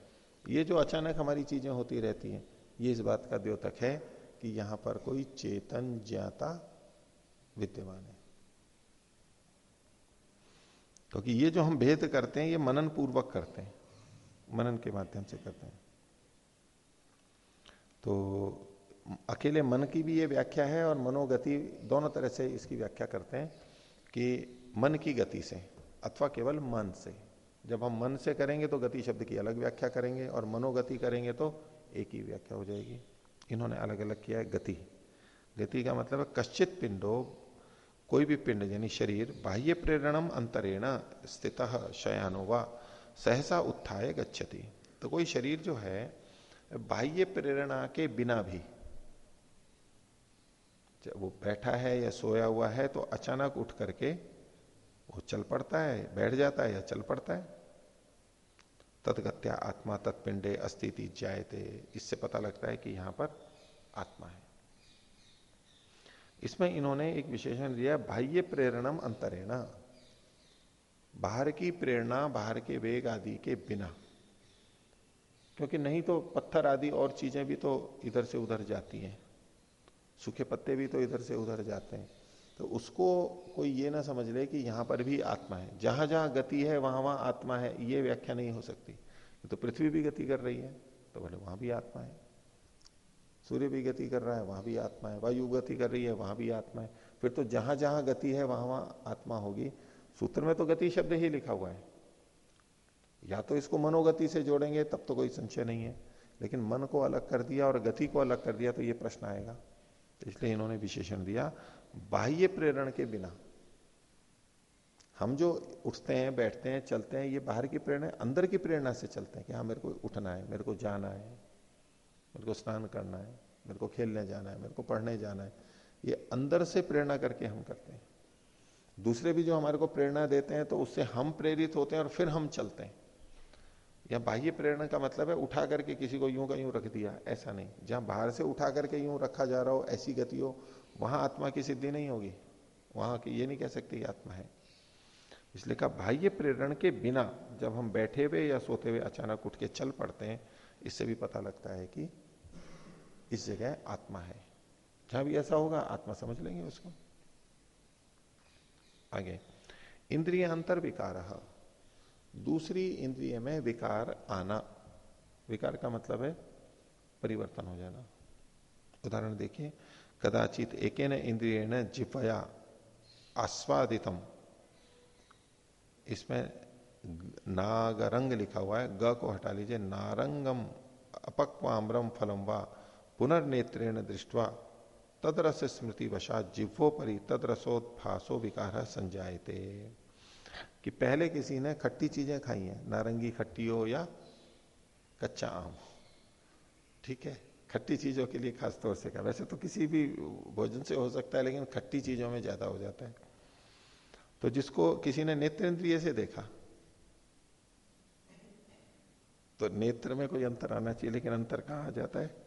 [SPEAKER 1] ये जो अचानक हमारी चीज़ें होती रहती हैं, ये इस बात का द्योतक है कि यहाँ पर कोई चेतन ज्ञाता विद्यमान है। क्योंकि ये जो हम भेद करते हैं, ये मनन पूर्वक करते हैं। मनन के माध्यम से करते हैं। तो अकेले मन की भी ये व्याख्या है और मनोगति दोनों तरह से इसकी व्याख्या करते हैं कि मन की गति से अथवा केवल मन से। जब हम मन से करेंगे तो गति शब्द की अलग व्याख्या करेंगे और मनोगति करेंगे तो एक ही व्याख्या हो जाएगी। इन्होंने अलग अलग किया है, गति। गति का मतलब है, कश्चित पिंडो कोई भी पिंड यानी शरीर बाह्य प्रेरणम अंतरेण स्थित शयानो व, सहसा उत्थाय गच्छति। तो कोई शरीर जो है, बाह्य प्रेरणा के बिना भी, जब वो बैठा है या सोया हुआ है तो अचानक उठ करके वो चल पड़ता है, बैठ जाता है या चल पड़ता है। तदगत्या आत्मा तत्पिंडे अस्थिति जायते इससे पता लगता है कि यहाँ पर आत्मा है। इसमें इन्होंने एक विशेषण दिया बाह्य प्रेरणम अंतरेणा। बाहर की प्रेरणा, बाहर के वेग आदि के बिना। क्योंकि नहीं तो पत्थर आदि और चीज़ें भी तो इधर से उधर जाती हैं। सूखे पत्ते भी तो इधर से उधर जाते हैं। तो उसको कोई ये ना समझ ले कि यहाँ पर भी आत्मा है। जहाँ जहाँ गति है, वहाँ वहाँ आत्मा है, ये व्याख्या नहीं हो सकती। तो पृथ्वी भी गति कर रही है तो बोले वहाँ भी आत्मा है। सूर्य भी गति कर रहा है, वहाँ भी आत्मा है, वायु गति कर रही है, वहाँ भी आत्मा है। फिर तो जहाँ जहाँ गति है, वहाँ वहाँ आत्मा होगी। सूत्र में तो गति शब्द ही लिखा हुआ है। या तो इसको मनोगति से जोड़ेंगे, तब तो कोई संशय नहीं है। लेकिन मन को अलग कर दिया और गति को अलग कर दिया तो ये प्रश्न आएगा। तो इसलिए इन्होंने विशेषण दिया, बाह्य प्रेरण के बिना। हम जो उठते हैं, बैठते हैं, चलते हैं, ये बाहर की प्रेरणा, अंदर की प्रेरणा से चलते हैं कि हाँ मेरे को उठना है, मेरे को जाना है। मेरे को स्नान करना है, मेरे को खेलने जाना है, मेरे को पढ़ने जाना है। ये अंदर से प्रेरणा करके हम करते हैं। दूसरे भी जो हमारे को प्रेरणा देते हैं तो उससे हम प्रेरित होते हैं और फिर हम चलते हैं। या बाह्य प्रेरणा का मतलब है उठा करके किसी को यूँ का यूँ रख दिया, ऐसा नहीं। जहाँ बाहर से उठा करके यूँ रखा जा रहा हो, ऐसी गति हो, वहाँ आत्मा की सिद्धि नहीं होगी। वहाँ की ये नहीं कह सकते आत्मा है। इसलिए कहा, बाह्य प्रेरण के बिना जब हम बैठे हुए या सोते हुए अचानक उठ के चल पड़ते हैं, इससे भी पता लगता है कि इस जगह आत्मा है। जहाँ भी ऐसा होगा, आत्मा समझ लेंगे उसको। आगे। इंद्रिय अंतर विकार दूसरी इंद्रिय में विकार आना। विकार का मतलब है परिवर्तन हो जाना। उदाहरण देखिए। कदाचित एक इंद्रिय न जिपया आस्वादितम। इसमें नागरंग लिखा हुआ है। ग को हटा लीजिए। नारंगम, अपक्वाम्रम फलम व। पुनर्नेत्रेण दृष्टवा तदरस स्मृति वशा जिह्वोपरि तदरसोत्भासो विकार संजायते। कि पहले किसी ने खट्टी चीज़ें खाई हैं, नारंगी खट्टी हो या कच्चा आम। ठीक है? खट्टी चीज़ों के लिए खास तौर से कहा। वैसे तो किसी भी भोजन से हो सकता है, लेकिन खट्टी चीज़ों में ज़्यादा हो जाता है। तो जिसको किसी ने नेत्र इंद्रिय से देखा तो नेत्र में कोई अंतर आना चाहिए, लेकिन अंतर कहाँ आ जाता है?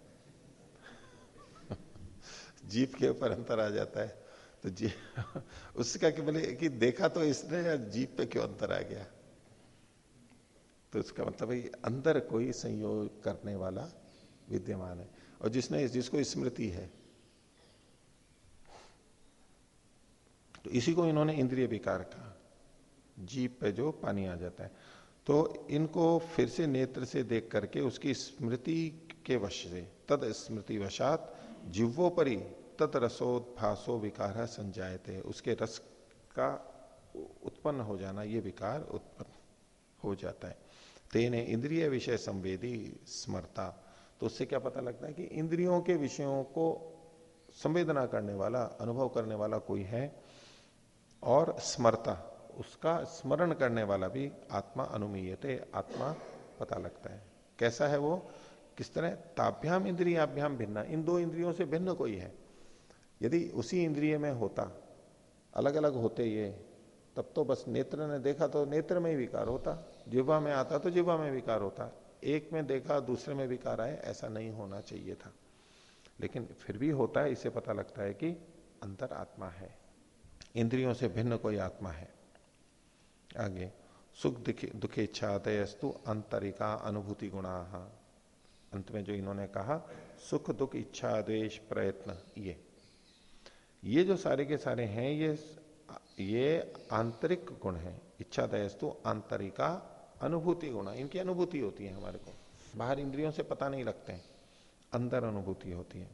[SPEAKER 1] जीप के ऊपर अंतर आ जाता है। तो जी उसका कि बोले कि देखा तो इसने जीप पे क्यों अंतर आ गया? तो उसका मतलब भाई अंदर कोई संयोग करने वाला विद्यमान है। और जिसने, जिसको स्मृति है। तो इसी को इन्होंने इंद्रिय विकार कहा। जीप पे जो पानी आ जाता है। तो इनको फिर से नेत्र से देख करके उसकी स्मृति के वश से, तद स्मृति वशात जिव्वोपरि तद रसोद्भासो विकार संजायते। उसके रस का उत्पन्न हो जाना, ये विकार उत्पन्न हो जाता है। तेने इंद्रिय विषय संवेदी स्मरता। तो उससे क्या पता लगता है कि इंद्रियों के विषयों को संवेदना करने वाला, अनुभव करने वाला कोई है? और स्मरता, उसका स्मरण करने वाला भी आत्मा अनुमीयते, आत्मा पता लगता है। कैसा है वो? किस तरह? ताभ्याम इंद्रियाभ्याम भिन्ना। इन दो इंद्रियों से भिन्न कोई है। यदि उसी इंद्रिय में होता अलग अलग होते ये, तब तो बस नेत्र ने देखा तो नेत्र में ही विकार होता। जिवा में आता तो जिवा में विकार होता। एक में देखा, दूसरे में विकार आए, ऐसा नहीं होना चाहिए था। लेकिन फिर भी होता है इसे पता लगता है कि अंतर आत्मा है। इंद्रियों से भिन्न कोई आत्मा है। आगे, सुख दुखे इच्छादयस्तु अंतरिका अनुभूति गुणा। अंत में जो इन्होंने कहा, सुख दुख इच्छा द्वेश प्रयत्न, ये। ये जो सारे के सारे हैं, ये ये आंतरिक गुण है। इच्छा दयस्तु आंतरिका अनुभूति गुण। इनकी अनुभूति होती है हमारे को। बाहर इंद्रियों से पता नहीं लगते हैं। अंदर अनुभूति होती है।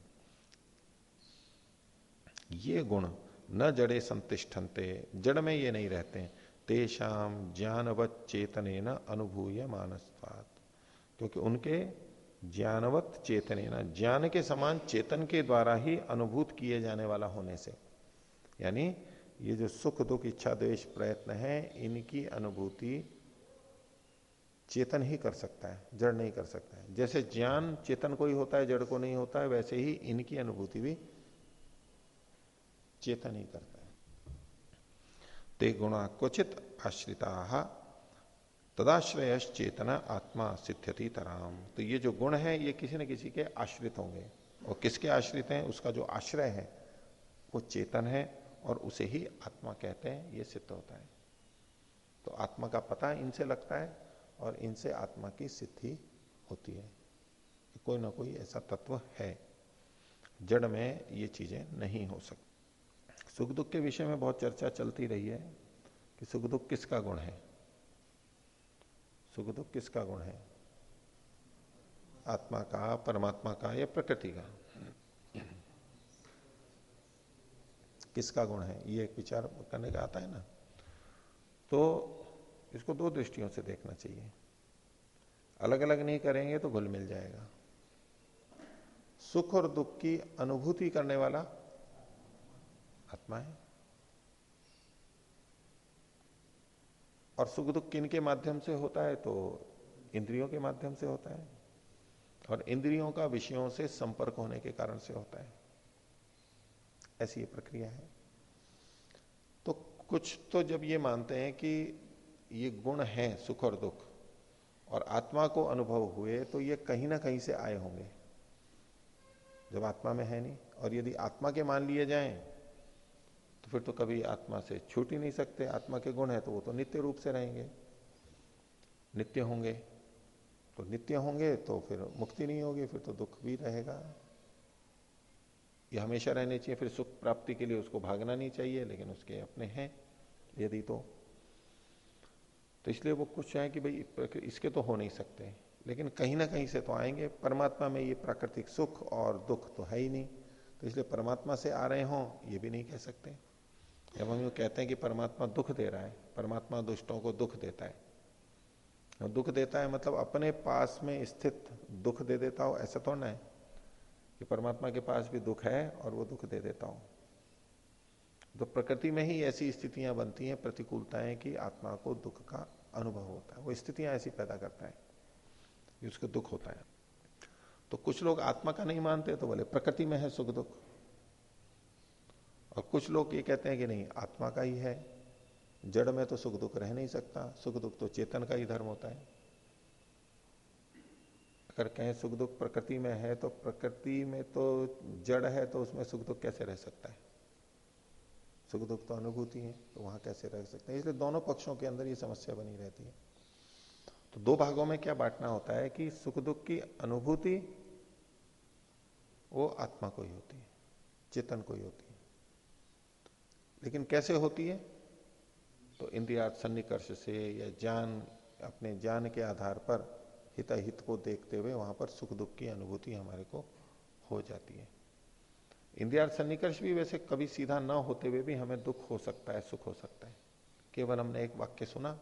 [SPEAKER 1] ये गुण न जड़े संतिष्ठनते, जड़ में ये नहीं रहते हैं। तेषाम ज्ञानवत चेतने न अनुभूय मानसवाद क्योंकि उनके ज्ञानवत चेतने न ज्ञान के समान चेतन के द्वारा ही अनुभूत किए जाने वाला होने से। यानी ये जो सुख, दुख, इच्छा द्वेश प्रयत्न है, इनकी अनुभूति चेतन ही कर सकता है, जड़ नहीं कर सकता है। जैसे ज्ञान चेतन को ही होता है, जड़ को नहीं होता है, वैसे ही इनकी अनुभूति भी चेतन ही करता है। ते गुणा क्वचित आश्रिता। तदाश्रय चेतना आत्मा सिद्ध्यति तराम। तो ये जो गुण है, ये किसी न किसी के आश्रित होंगे। और किसके आश्रित हैं? उसका जो आश्रय है, वो चेतन है और उसे ही आत्मा कहते हैं, ये सिद्ध होता है। तो आत्मा का पता इनसे लगता है और इनसे आत्मा की सिद्धि होती है। कोई ना कोई ऐसा तत्व है। जड़ में ये चीज़ें नहीं हो सकती सुख दुख के विषय में बहुत चर्चा चलती रही है कि सुख दुख किसका गुण है? सुख दुख किसका गुण है? आत्मा का, परमात्मा का या प्रकृति का? किसका गुण है? ये एक विचार करने का आता है ना? तो इसको दो दृष्टियों से देखना चाहिए। अलग अलग नहीं करेंगे तो घुल मिल जाएगा। सुख और दुख की अनुभूति करने वाला आत्मा है। और सुख दुख किन के माध्यम से होता है? तो इंद्रियों के माध्यम से होता है। और इंद्रियों का विषयों से संपर्क होने के कारण से होता है। ऐसी ये प्रक्रिया है। तो कुछ तो जब ये मानते हैं कि ये गुण है, सुख और दुख, और आत्मा को अनुभव हुए तो ये कहीं ना कहीं से आए होंगे। जब आत्मा में है नहीं, और यदि आत्मा के मान लिए जाएँ फिर तो कभी आत्मा से छूट ही नहीं सकते। आत्मा के गुण है तो वो तो नित्य रूप से रहेंगे। नित्य होंगे तो नित्य होंगे तो फिर मुक्ति नहीं होगी, फिर तो दुख भी रहेगा। ये हमेशा रहने चाहिए, फिर सुख प्राप्ति के लिए उसको भागना नहीं चाहिए, लेकिन उसके अपने हैं, यदि तो। तो इसलिए वो कुछ है कि भाई, इसके तो हो नहीं सकते, लेकिन कहीं ना कहीं से तो आएँगे। परमात्मा में ये प्राकृतिक सुख और दुख तो है ही नहीं तो इसलिए परमात्मा से आ रहे हों, ये भी नहीं कह सकते। जब हम कहते हैं कि परमात्मा दुख दे रहा है, परमात्मा दुष्टों को दुख देता है। और दुख देता है मतलब अपने पास में स्थित दुख दे देता हो, ऐसा तो है कि परमात्मा के पास भी दुख है और वो दुख दे देता हो। तो प्रकृति में ही ऐसी स्थितियाँ बनती हैं, प्रतिकूलताएँ कि आत्मा को दुख का अनुभव होता है। वो स्थितियाँ ऐसी पैदा करता है कि उसको दुख होता है। तो कुछ लोग आत्मा का नहीं मानते तो बोले, प्रकृति में है सुख दुख। और कुछ लोग ये कहते हैं कि नहीं, आत्मा का ही है। जड़ में तो सुख दुख रह नहीं सकता, सुख दुख तो चेतन का ही धर्म होता है। अगर कहें सुख दुख प्रकृति में है तो प्रकृति में तो जड़ है तो उसमें सुख दुख कैसे रह सकता है? सुख दुख तो अनुभूति है तो वहाँ कैसे रह सकते हैं? इसलिए दोनों पक्षों के अंदर ये समस्या बनी रहती है। तो दो भागों में क्या बांटना होता है कि सुख दुख की अनुभूति वो आत्मा को ही होती है, चेतन को ही होती है। लेकिन कैसे होती है? तो इंद्रिया सन्निकर्ष से या ज्ञान, अपने ज्ञान के आधार पर हित हित को देखते हुए वहाँ पर सुख दुख की अनुभूति हमारे को हो जाती है। इंद्रिया सन्निकर्ष भी वैसे कभी सीधा ना होते हुए भी हमें दुख हो सकता है, सुख हो सकता है। केवल हमने एक वाक्य सुना,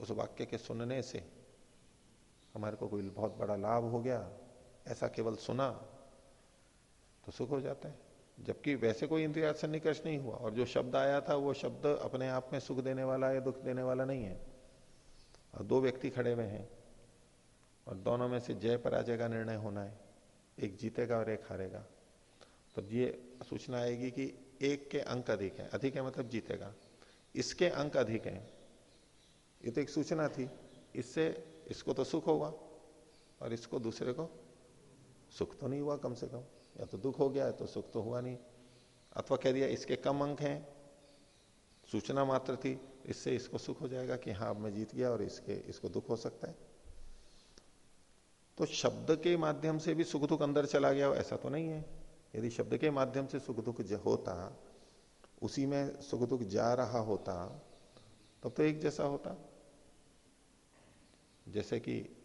[SPEAKER 1] उस वाक्य के सुनने से हमारे को कोई बहुत बड़ा लाभ हो गया, ऐसा केवल सुना तो सुख हो जाता है। जबकि वैसे कोई इंद्रिया सन्निकर्ष नहीं हुआ। और जो शब्द आया था, वो शब्द अपने आप में सुख देने वाला या दुख देने वाला नहीं है। और दो व्यक्ति खड़े हुए हैं और दोनों में से जय पराजय का निर्णय होना है। एक जीतेगा और एक हारेगा। तो ये सूचना आएगी कि एक के अंक अधिक है। अधिक है मतलब जीतेगा। इसके अंक अधिक है। ये तो एक सूचना थी। इससे इसको तो सुख होगा और इसको दूसरे को सुख तो नहीं हुआ कम से कम। या तो दुख हो गया है तो सुख तो हुआ नहीं। अथवा कह दिया, इसके कम अंक हैं, सूचना मात्र थी, इससे इसको सुख हो जाएगा कि हाँ अब मैं जीत गया और इसके, इसको दुख हो सकता है। तो शब्द के माध्यम से भी सुख दुख अंदर चला गया, ऐसा तो नहीं है। यदि शब्द के माध्यम से सुख दुख होता, उसी में सुख दुख जा रहा होता, तब तो एक जैसा होता। जैसे कि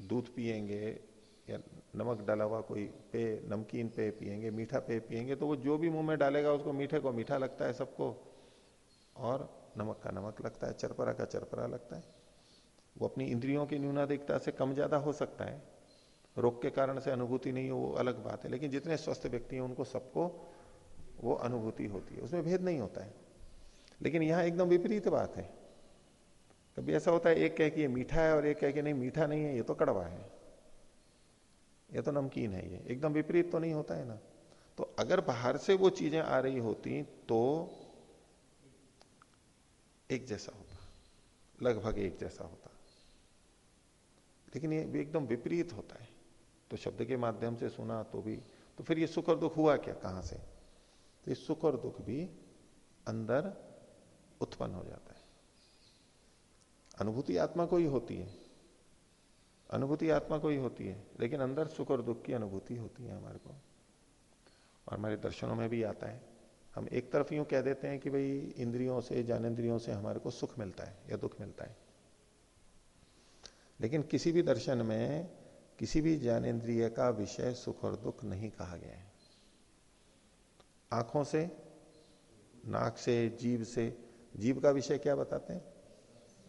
[SPEAKER 1] दूध पिएँगे या नमक डाला हुआ कोई पे, नमकीन पे पियेंगे, मीठा पे पियेंगे तो वो जो भी मुँह में डालेगा, उसको मीठे को मीठा लगता है सबको, और नमक का नमक लगता है, चरपरा का चरपरा लगता है। वो अपनी इंद्रियों की न्यूनाधिकता से कम ज़्यादा हो सकता है। रोग के कारण से अनुभूति नहीं हो, वो अलग बात है, लेकिन जितने स्वस्थ व्यक्ति हैं, उनको सबको वो अनुभूति होती है, उसमें भेद नहीं होता है। लेकिन यहाँ एकदम विपरीत बात है। कभी ऐसा होता है, एक कह कि ये मीठा है, और एक कह कि नहीं, मीठा नहीं है, ये तो कड़वा है। ये तो नमकीन है ये। एकदम विपरीत तो नहीं होता है ना। तो अगर बाहर से वो चीज़ें आ रही होती तो एक जैसा होता। लगभग एक जैसा होता। लेकिन ये एकदम विपरीत होता है। तो शब्द के माध्यम से सुना तो भी तो फिर ये सुख और दुख हुआ क्या कहाँ से? तो ये सुख और दुख भी अंदर उत्पन्न हो जाता है। अनुभूति आत्मा को ही होती है। अनुभूति आत्मा को ही होती है, लेकिन अंदर सुख और दुख की अनुभूति होती है हमारे को। और हमारे दर्शनों में भी आता है। हम एक तरफ़ यूँ कह देते हैं कि भाई, इंद्रियों से, ज्ञानेन्द्रियों से हमारे को सुख मिलता है या दुख मिलता है। लेकिन किसी भी दर्शन में किसी भी ज्ञानेन्द्रिय का विषय सुख और दुख नहीं कहा गया है। आँखों से, नाक से जीव से जीव का विषय क्या बताते हैं?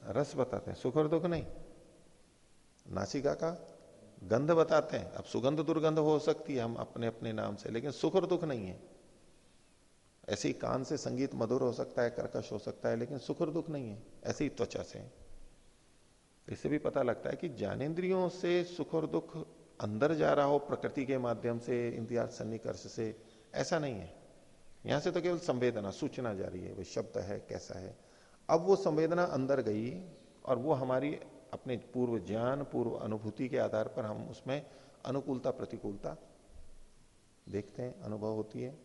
[SPEAKER 1] रस बताते हैं, सुख और दुख नहीं। नासिका का गंध बताते हैं। अब सुगंध दुर्गंध हो सकती है, हम अपने अपने नाम से, लेकिन सुख और दुख नहीं है। ऐसे ही कान से संगीत मधुर हो सकता है, कर्कश हो सकता है, लेकिन सुख और दुख नहीं है। ऐसे ही त्वचा से। इससे भी पता लगता है कि ज्ञानेन्द्रियों से सुख और दुख अंदर जा रहा हो, प्रकृति के माध्यम से इंद्रिया सन्निकर्ष से, ऐसा नहीं है। यहाँ से तो केवल संवेदना, सूचना जा रही है, वो शब्द है, कैसा है। अब वो संवेदना अंदर गई और वो हमारी अपने पूर्व ज्ञान, पूर्व अनुभूति के आधार पर हम उसमें अनुकूलता, प्रतिकूलता देखते हैं, अनुभव होती है।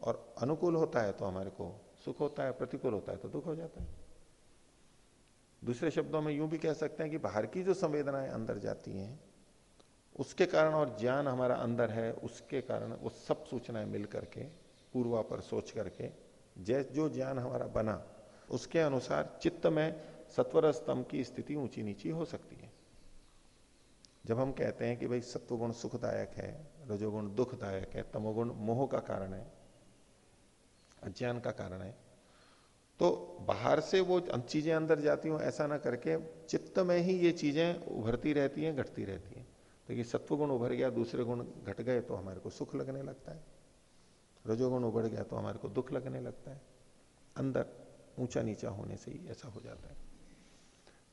[SPEAKER 1] और अनुकूल होता है तो हमारे को सुख होता है, प्रतिकूल होता है तो दुख हो जाता है। दूसरे शब्दों में यूँ भी कह सकते हैं कि बाहर की जो संवेदनाएँ अंदर जाती हैं, उसके कारण और ज्ञान हमारा अंदर है, उसके कारण वो सब सूचनाएँ मिल करके पूर्वा पर सोच करके, जैस जो ज्ञान हमारा बना, उसके अनुसार चित्त में सत्वर स्तंभ की स्थिति ऊँची नीची हो सकती है। जब हम कहते हैं कि भाई सत्वगुण सुखदायक है, रजोगुण दुखदायक है, तमोगुण मोह का कारण है, अज्ञान का कारण है तो बाहर से वो चीज़ें अंदर जाती हूँ, ऐसा ना करके चित्त में ही ये चीज़ें उभरती रहती हैं, घटती रहती हैं। तो ये सत्व गुण उभर गया, दूसरे गुण घट गए तो हमारे को सुख लगने लगता है। रजोगुण उभर गया तो हमारे को दुख लगने लगता है। अंदर ऊँचा नीचा होने से ही ऐसा हो जाता है।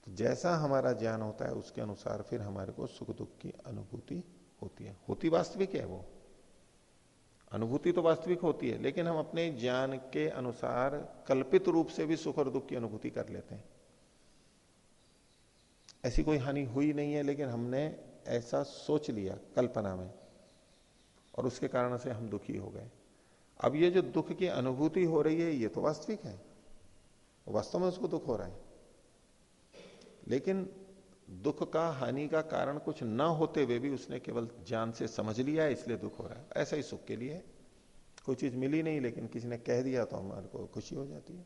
[SPEAKER 1] तो जैसा हमारा ज्ञान होता है, उसके अनुसार फिर हमारे को सुख दुख की अनुभूति होती है। होती वास्तविक है वो। अनुभूति तो वास्तविक होती है, लेकिन हम अपने ज्ञान के अनुसार कल्पित रूप से भी सुख और दुख की अनुभूति कर लेते हैं। ऐसी कोई हानि हुई नहीं है, लेकिन हमने ऐसा सोच लिया कल्पना में, और उसके कारण से हम दुखी हो गए। अब ये जो दुख की अनुभूति हो रही है, ये तो वास्तविक है। वास्तव में उसको दुख हो रहा है। लेकिन दुख का, हानि का कारण कुछ ना होते हुए भी उसने केवल ज्ञान से समझ लिया इसलिए दुख हो रहा है। ऐसा ही सुख के लिए कोई चीज़ मिली नहीं, लेकिन किसी ने कह दिया तो हमारे को खुशी हो जाती है।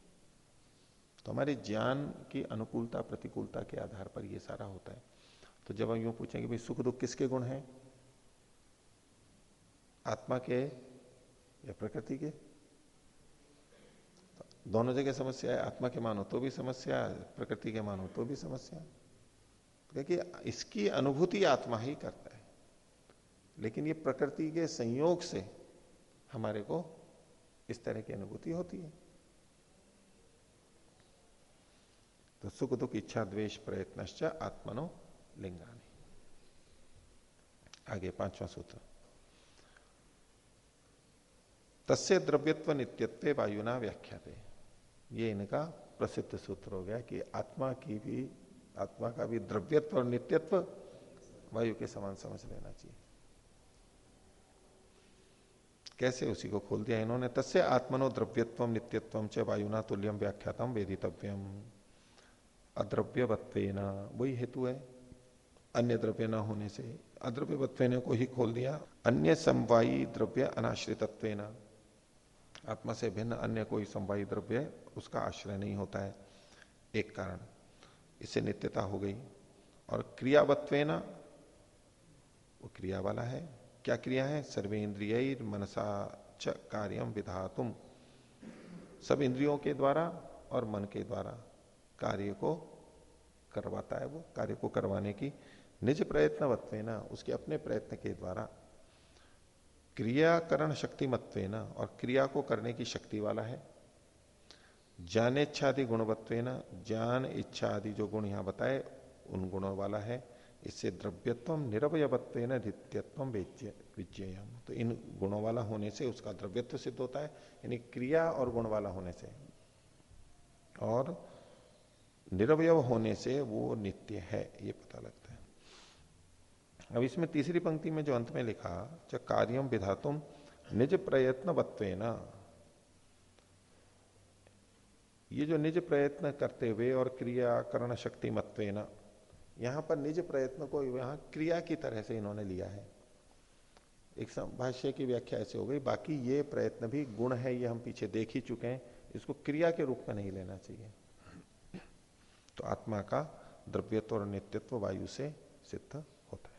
[SPEAKER 1] तो हमारे ज्ञान की अनुकूलता, प्रतिकूलता के आधार पर यह सारा होता है। तो जब हम यूँ पूछेंगे, भाई, सुख दुख किसके गुण हैं? आत्मा के या प्रकृति के? दोनों जगह समस्या है, आत्मा के मानो तो भी समस्या, प्रकृति के मानो तो भी समस्या। क्योंकि इसकी अनुभूति आत्मा ही करता है। लेकिन ये प्रकृति के संयोग से हमारे को इस तरह की अनुभूति होती है। तो सुख दुख, इच्छा, द्वेष प्रयत्न आत्मनो लिंगानी। आगे पांचवा सूत्र। तस्य द्रव्यत्व नित्यत्व वायुना व्याख्या ये इनका प्रसिद्ध सूत्र हो गया कि आत्मा की भी, आत्मा का भी द्रव्यत्व और नित्यत्व वायु के समान समझ लेना चाहिए। कैसे उसी को खोल दिया इन्होंने? तस्य आत्मनो द्रव्यत्व नित्यत्व च वायुना तुल्यम व्याख्यातम वेदितव्यम। अद्रव्यवत्व वही हेतु है। अन्य द्रव्य न होने से अद्रव्यवत्व को ही खोल दिया। अन्य समवायी द्रव्य अनाश्रितत्व आत्मा से भिन्न अन्य कोई समवायी द्रव्य उसका आश्रय नहीं होता है। एक कारण इससे नित्यता हो गई। और क्रियावत्व वो क्रिया वाला है। क्या क्रिया है? सर्वेन्द्रिय मनसा च कार्यम विधातुम। सब इंद्रियों के द्वारा और मन के द्वारा कार्य को करवाता है वो। कार्य को करवाने की निज प्रयत्न न उसके अपने प्रयत्न के द्वारा क्रियाकरण शक्तिमत्व और क्रिया को करने की शक्ति वाला है। ज्ञान इच्छादि गुणवत्व ज्ञान इच्छा आदि जो गुण यहाँ बताए, उन गुणों वाला है। इससे द्रव्यत्व निरवयत्व नित्यत्व विजय तो इन गुणों वाला होने से उसका द्रव्यत्व सिद्ध होता है, यानी क्रिया और गुण वाला होने से। और निरवय होने से वो नित्य है, ये पता लगता है अब इसमें तीसरी पंक्ति में जो अंत में लिखा च कार्यम विधातुम निज प्रयत्न बत्वेना ये जो निज प्रयत्न करते हुए और क्रिया करण शक्ति मत्वेना यहाँ पर निज प्रयत्न को यहाँ क्रिया की तरह से इन्होंने लिया है। एक भाष्य की व्याख्या ऐसे हो गई, बाकी ये प्रयत्न भी गुण है, ये हम पीछे देख ही चुके हैं, इसको क्रिया के रूप में नहीं लेना चाहिए। तो आत्मा का द्रव्यत्व और नित्यत्व वायु से सिद्ध होता है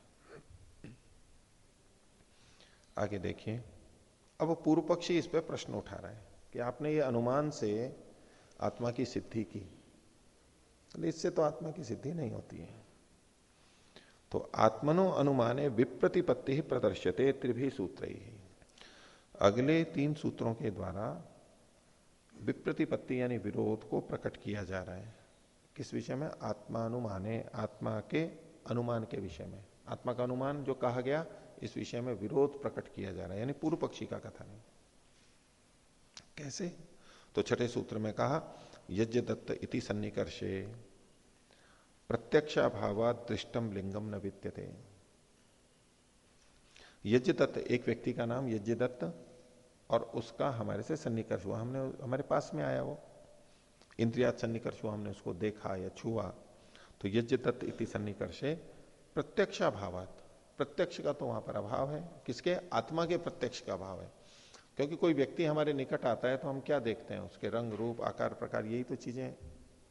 [SPEAKER 1] आगे देखिए। अब पूर्व पक्षी इस पर प्रश्न उठा रहा है कि आपने ये अनुमान से आत्मा की सिद्धि की। इससे तो आत्मा की सिद्धि नहीं होती है। तो आत्मनो अनुमाने विप्रतिपत्ति ही प्रदर्शते, त्रिभी सूत्र। ही अगले तीन सूत्रों के द्वारा विप्रतिपत्ति यानी विरोध को प्रकट किया जा रहा है। किस विषय में? आत्मानुमाने, आत्मा के अनुमान के विषय में। आत्मा का अनुमान जो कहा गया इस विषय में विरोध प्रकट किया जा रहा है, यानी पूर्व पक्षी का कथन है कैसे? तो छठे सूत्र में कहा, यज्ञ दत्त इति सन्निकर्षे प्रत्यक्षाभाव दृष्टम लिंगम न विद्यते। यज्ञ दत्त, एक व्यक्ति का नाम यज्ञ दत्त, और उसका हमारे से सन्निकर्ष हुआ। हमने, हमारे पास में आया वो। इंद्रिया सन्निकर्ष हुआ, हमने उसको देखा या छुआ। तो यज्ञ दत्त इति सन्निकर्षे, प्रत्यक्षाभावात प्रत्यक्ष का तो वहाँ पर अभाव है। किसके? आत्मा के प्रत्यक्ष का अभाव है। क्योंकि कोई व्यक्ति हमारे निकट आता है तो हम क्या देखते हैं? उसके रंग, रूप, आकार, प्रकार, यही तो चीज़ें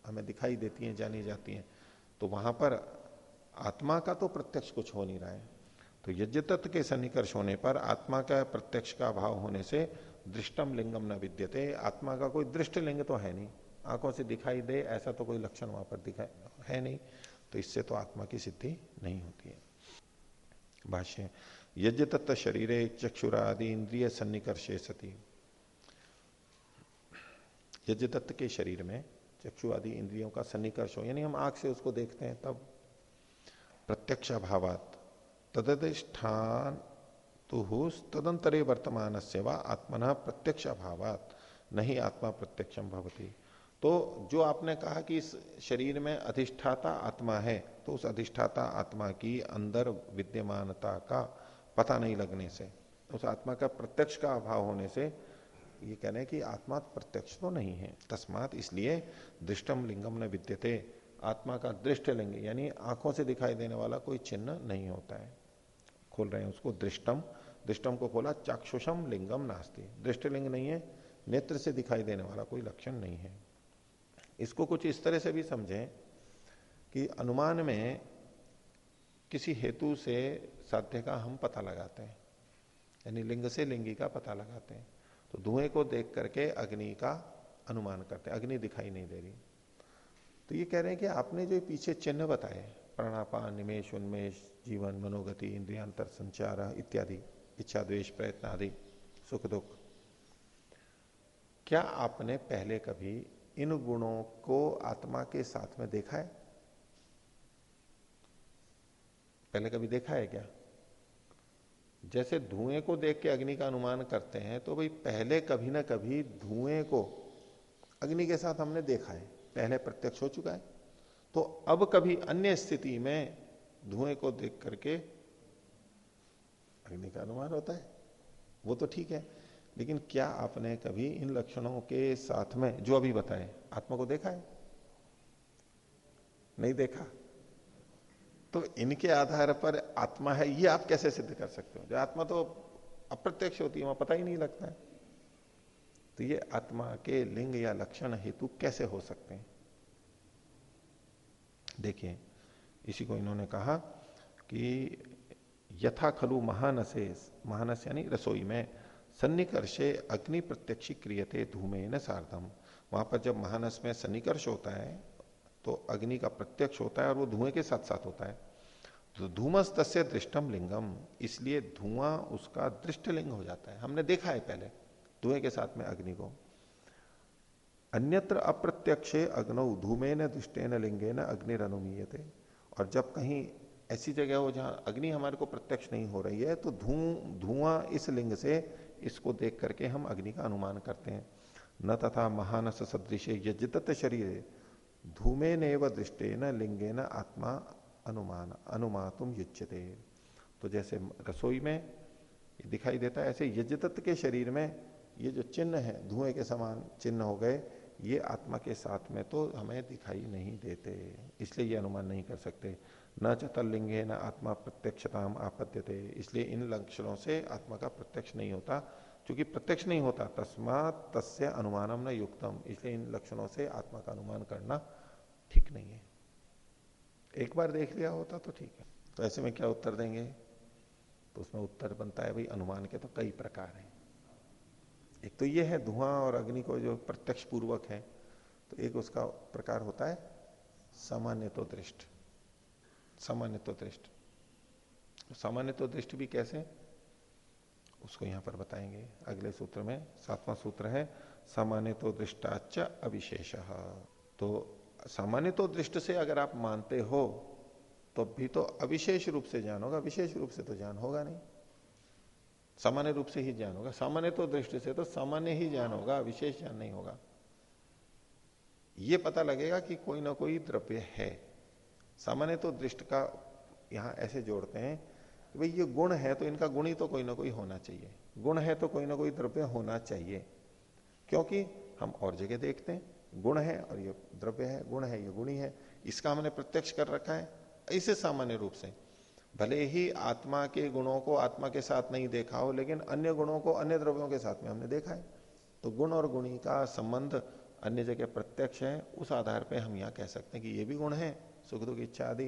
[SPEAKER 1] हमें दिखाई देती हैं, जानी जाती हैं। तो वहाँ पर आत्मा का तो प्रत्यक्ष कुछ हो नहीं रहा है। तो यज्ञ तत्व के सन्निकर्ष होने पर आत्मा का प्रत्यक्ष का अभाव होने से दृष्टम लिंगम न विद्यते। आत्मा का कोई दृष्ट लिंग तो है नहीं। आँखों से दिखाई दे, ऐसा तो कोई लक्षण वहाँ पर दिखाई है नहीं। तो इससे तो आत्मा की सिद्धि नहीं होती है। भाष्य यज्ञ तत्व शरीर चक्षुरादि इंद्रिय सन्निकर्षे सती। यज्ञ तत्व के शरीर में चक्षु आदि इंद्रियों का सन्निकर्ष हो, यानी हम आँख से उसको देखते हैं तब। प्रत्यक्ष अभावात तदधिष्ठान तुहुस तदंतरे वर्तमान से व आत्मना प्रत्यक्ष अभावात नहीं आत्मा प्रत्यक्षम भवती। तो जो आपने कहा कि इस शरीर में अधिष्ठाता आत्मा है तो उस अधिष्ठाता आत्मा की अंदर विद्यमानता का पता नहीं लगने से, उस आत्मा का प्रत्यक्ष का अभाव होने से ये कह रहे हैं कि आत्मा प्रत्यक्ष तो नहीं है। तस्मात इसलिए दृष्टम लिंगम न विद्यते, आत्मा का दृष्ट लिंग, यानी आँखों से दिखाई देने वाला कोई चिन्ह नहीं होता है। खोल रहे हैं उसको दृष्टम दृष्टम को खोला चाक्षुषम लिंगम नास्ती। दृष्ट लिंग नहीं है, नेत्र से दिखाई देने वाला कोई लक्षण नहीं है। इसको कुछ इस तरह से भी समझें कि अनुमान में किसी हेतु से साध्य का हम पता लगाते हैं, यानी लिंग से लिंगी का पता लगाते हैं। तो धुएँ को देख करके अग्नि का अनुमान करते हैं। अग्नि दिखाई नहीं दे रही। तो ये कह रहे हैं कि आपने जो पीछे चिन्ह बताए, प्राणापान, निमेश, उन्मेष, जीवन, मनोगति, इंद्रियांतर, संचार, इत्यादि, इच्छा द्वेश प्रयत्न आदि, सुख, दुख, क्या आपने पहले कभी इन गुणों को आत्मा के साथ में देखा है? पहले कभी देखा है क्या? जैसे धुएँ को देख के अग्नि का अनुमान करते हैं तो भाई पहले कभी ना कभी धुएँ को अग्नि के साथ हमने देखा है। पहले प्रत्यक्ष हो चुका है। तो अब कभी अन्य स्थिति में धुएँ को देख करके अग्नि का अनुमान होता है। वो तो ठीक है, लेकिन क्या आपने कभी इन लक्षणों के साथ में, जो अभी बताए, आत्मा को देखा है? नहीं देखा। तो इनके आधार पर आत्मा है, ये आप कैसे सिद्ध कर सकते हो? जो आत्मा तो अप्रत्यक्ष होती है, वहाँ पता ही नहीं लगता है। तो ये आत्मा के लिंग या लक्षण हेतु कैसे हो सकते हैं? देखिए, इसी को इन्होंने कहा कि यथा खलु महानसे, महानस यानी रसोई में, सन्निकर्षे अग्नि प्रत्यक्षी क्रियते धूमे न सार्धम। वहाँ पर जब महानस में सन्निकर्ष होता है तो अग्नि का प्रत्यक्ष होता है और वो धुएँ के साथ साथ होता है। तो धूमस तस्य दृष्टम लिंगम, इसलिए धुआँ उसका दृष्ट लिंग हो जाता है। हमने देखा है पहले, धुएँ के साथ में अग्नि को। अन्यत्र अप्रत्यक्ष अग्नौ धूमे न दृष्टे न लिंगे न अग्नि अग्निरनुमीयते। और जब कहीं ऐसी जगह हो जहाँ अग्नि हमारे को प्रत्यक्ष नहीं हो रही है तो धू, धुआँ इस लिंग से इसको देख करके हम अग्नि का अनुमान करते हैं। न तथा महानस सदृश यजत शरीर। धूमे नेव दृष्टे न लिंगे न आत्मा अनुमान अनुमातुम युच्यते। तो जैसे रसोई में दिखाई देता है, ऐसे यजदत्त के शरीर में ये जो चिन्ह है, धुएँ के समान चिन्ह हो गए, ये आत्मा के साथ में तो हमें दिखाई नहीं देते, इसलिए ये अनुमान नहीं कर सकते। न चतलिंगे न आत्मा प्रत्यक्षताम आपद्यते, इसलिए इन लक्षणों से आत्मा का प्रत्यक्ष नहीं होता। क्योंकि प्रत्यक्ष नहीं होता, तस्मात तस्य अनुमानम न युक्तम, इसलिए इन लक्षणों से आत्मा का अनुमान करना ठीक नहीं है। एक बार देख लिया होता तो ठीक है। तो ऐसे में क्या उत्तर देंगे? तो उसमें उत्तर बनता है, भाई, अनुमान के तो कई प्रकार हैं। एक तो ये है, धुआँ और अग्नि को जो प्रत्यक्ष पूर्वक है तो एक उसका प्रकार होता है सामान्य तो दृष्ट। सामान्य तो दृष्ट। सामान्य तो दृष्टि भी कैसे? उसको यहाँ पर बताएँगे। अगले सूत्र में सातवां सूत्र है सामान्य तो दृष्टाच अविशेष। तो सामान्य तो दृष्ट से अगर आप मानते हो तो भी तो अविशेष रूप से ज्ञान होगा। विशेष रूप से तो ज्ञान होगा नहीं। सामान्य रूप से ही ज्ञान होगा। सामान्य तो दृष्टि से तो सामान्य ही ज्ञान होगा विशेष ज्ञान नहीं होगा। यह पता लगेगा कि कोई ना कोई द्रव्य है। सामान्य तो दृष्ट का यहाँ ऐसे जोड़ते हैं कि भाई ये गुण है तो इनका गुण ही तो कोई ना कोई होना चाहिए। गुण है तो कोई ना कोई द्रव्य होना चाहिए। क्योंकि हम और जगह देखते हैं, गुण है और ये द्रव्य है, गुण है, ये गुणी है, इसका हमने प्रत्यक्ष कर रखा है ऐसे सामान्य रूप से। भले ही आत्मा के गुणों को आत्मा के साथ नहीं देखा हो, लेकिन अन्य गुणों को अन्य द्रव्यों के साथ में हमने देखा है। तो गुण और गुणी का संबंध अन्य जगह प्रत्यक्ष है, उस आधार पर हम यहाँ कह सकते हैं कि ये भी गुण है, सुख दुख इच्छा आदि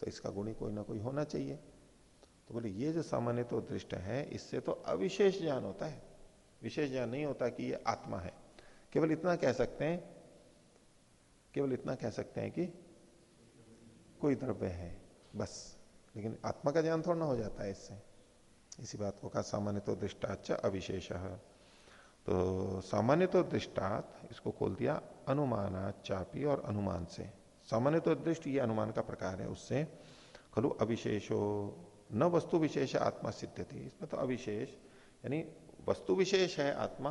[SPEAKER 1] तो इसका गुणी कोई ना कोई होना चाहिए। तो बोले, ये जो सामान्य तो दृष्ट है, इससे तो अविशेष ज्ञान होता है। विशेष ज्ञान नहीं होता कि ये आत्मा है। केवल इतना कह सकते हैं, केवल इतना कह सकते हैं कि कोई द्रव्य है, बस। लेकिन आत्मा का ज्ञान थोड़ा ना हो जाता है इससे। इसी बात को कहा, सामान्य तो दृष्टाच अविशेष। तो सामान्य तो दृष्टात, इसको खोल दिया अनुमाना चापी और अनुमान से। सामान्य तो दृष्टि, ये अनुमान का प्रकार है उससे। खलु अविशेषो न वस्तु विशेष आत्मा सिद्ध थी इसमें तो अविशेष, यानी वस्तु विशेष है आत्मा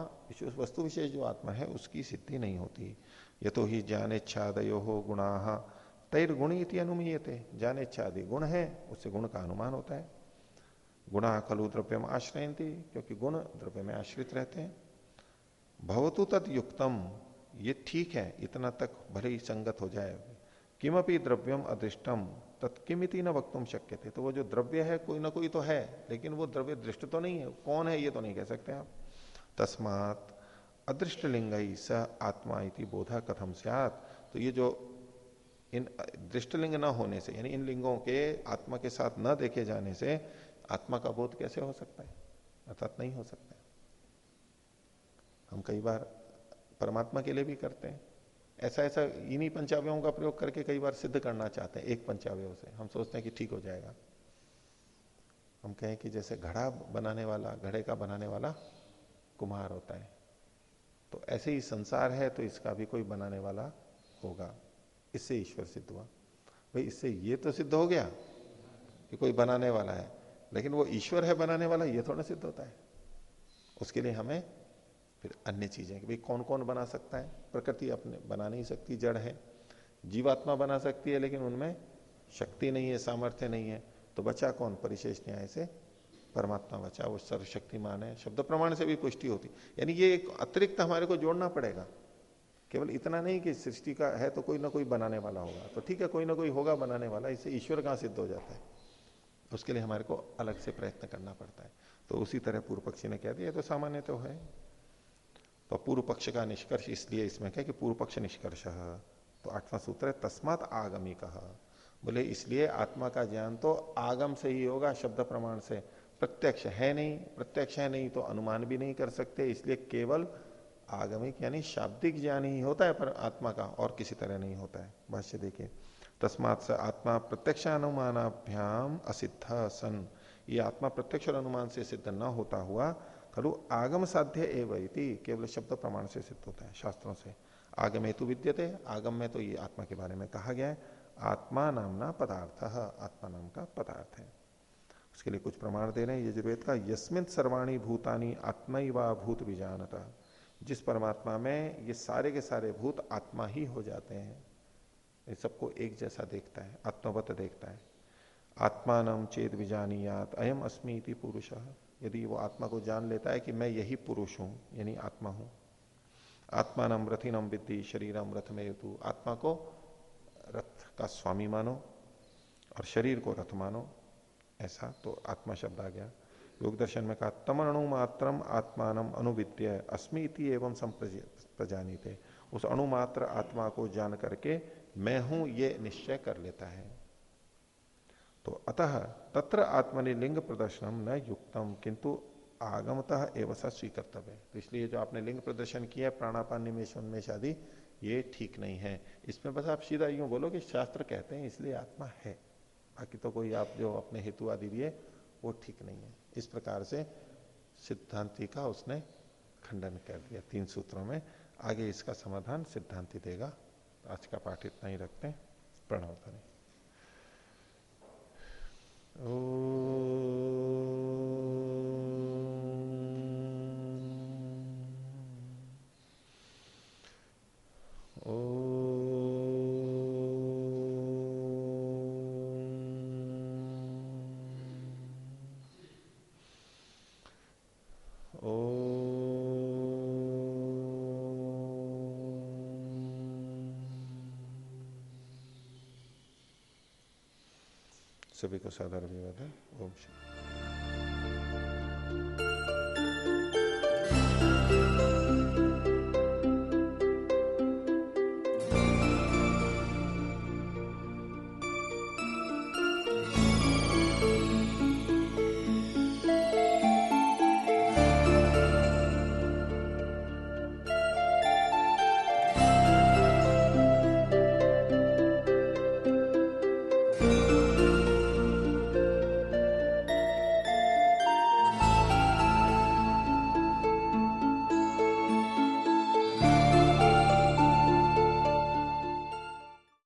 [SPEAKER 1] वस्तु विशेष जो आत्मा है, उसकी सिद्धि नहीं होती। ये तो ही ज्ञान इच्छादयो हो गुणा तैर गुणी अनुमीयते। ज्ञान इच्छादि गुण है, उससे गुण का अनुमान होता है। गुणा खलु द्रव्य में आश्रयती क्योंकि गुण द्रव्य में आश्रित रहते हैं। भवतु तद युक्तम, ये ठीक है, इतना तक भले ही संगत हो जाए। किमपि द्रव्यम अदृष्टम तत्किमिति न वक्तुम शक्य थे तो वो जो द्रव्य है, कोई ना कोई तो है, लेकिन वो द्रव्य दृष्ट तो नहीं है। कौन है ये तो नहीं कह सकते आप। तस्मात अदृष्ट लिंग स आत्मा इति बोधा कथम सियात। तो ये जो इन दृष्टलिंग न होने से, यानी इन लिंगों के आत्मा के साथ न देखे जाने से, आत्मा का बोध कैसे हो सकता है? अर्थात नहीं हो सकता हम कई बार परमात्मा के लिए भी करते हैं। ऐसा ऐसा इन्हीं पंचावयों का प्रयोग करके कई बार सिद्ध करना चाहते हैं, एक पंचावय से। हम सोचते हैं कि ठीक हो जाएगा। हम कहें कि जैसे घड़ा बनाने वाला, घड़े का बनाने वाला कुम्हार होता है तो ऐसे ही संसार है तो इसका भी कोई बनाने वाला होगा। इससे ईश्वर सिद्ध हुआ। भाई, इससे ये तो सिद्ध हो गया कि कोई बनाने वाला है, लेकिन वो ईश्वर है बनाने वाला, ये थोड़ा सिद्ध होता है। उसके लिए हमें फिर अन्य चीज़ें कि भाई कौन कौन बना सकता है? प्रकृति अपने बना नहीं सकती, जड़ है। जीवात्मा बना सकती है, लेकिन उनमें शक्ति नहीं है, सामर्थ्य नहीं है। तो बचा कौन? परिशेष न्याय से परमात्मा बचा, वो सर्वशक्तिमान है। शब्द प्रमाण से भी पुष्टि होती। यानी ये एक अतिरिक्त हमारे को जोड़ना पड़ेगा। केवल इतना नहीं कि सृष्टि का है तो कोई ना कोई बनाने वाला होगा। तो ठीक है, कोई ना कोई होगा बनाने वाला, इससे ईश्वर कहाँ सिद्ध हो जाता है? उसके लिए हमारे को अलग से प्रयत्न करना पड़ता है। तो उसी तरह पूर्व पक्षी ने कह दिया तो सामान्य तो है। तो पूर्व पक्ष का निष्कर्ष इसलिए इसमें क्या कि पूर्व पक्ष निष्कर्ष तो आठवां सूत्र है, तस्मात आगमी कहा बोले, इसलिए आत्मा का ज्ञान तो आगम से ही होगा, शब्द प्रमाण से। प्रत्यक्ष है नहीं, प्रत्यक्ष है नहीं तो अनुमान भी नहीं कर सकते, इसलिए केवल आगमिक यानी शाब्दिक ज्ञान ही होता है, पर आत्मा का और किसी तरह नहीं होता है। भाष्य देखिए, तस्मात से आत्मा प्रत्यक्ष अनुमानाभ्याम असिद्ध सन। ये आत्मा प्रत्यक्ष और अनुमान से सिद्ध न होता हुआ खलु आगम साध्य एवं केवल शब्द प्रमाण से सिद्ध होता है, शास्त्रों से। आगम हेतु विद्यते, आगम में तो ये आत्मा के बारे में कहा गया है। आत्मा नामना पदार्थ, आत्मा नाम का पदार्थ है। उसके लिए कुछ प्रमाण दे रहे हैं, यजुर्वेद का यस्मित सर्वाणी भूतानी आत्मा व भूत विजानता। जिस परमात्मा में ये सारे के सारे भूत आत्मा ही हो जाते हैं, ये सबको एक जैसा देखता है, आत्मवत देखता है। आत्मा नाम चेत विजानियात, अयम अस्मी पुरुष। यदि वो आत्मा को जान लेता है कि मैं यही पुरुष हूँ, यानी आत्मा हूँ। आत्मा नम रथिनम विद्धि शरीरम रथ में आत्मा को रथ का स्वामी मानो और शरीर को रथ मानो। ऐसा तो आत्मा शब्द आ गया। योग दर्शन में कहा तमणु मात्रम आत्मान अनुविद्य अस्मिति एवं संप्रजानित उस अणुमात्र आत्मा को जान करके मैं हूँ, ये निश्चय कर लेता है। तो अतः तत्र आत्मनि लिंग प्रदर्शनम न युक्तम, किंतु आगमतः एवं स्वीकर्तव्य है तो इसलिए जो आपने लिंग प्रदर्शन किया है प्राणापान निमेश, उन्मेष आदि, ये ठीक नहीं है। इसमें बस आप सीधा यूँ बोलो कि शास्त्र कहते हैं, इसलिए आत्मा है। बाकी तो कोई आप जो अपने हेतु आदि दिए, वो ठीक नहीं है। इस प्रकार से सिद्धांति का उसने खंडन कर दिया तीन सूत्रों में। आगे इसका समाधान सिद्धांति देगा। आज का पाठ इतना ही रखते हैं। प्रणव ओ सभी को साधारण अभिवादन। ओम शांति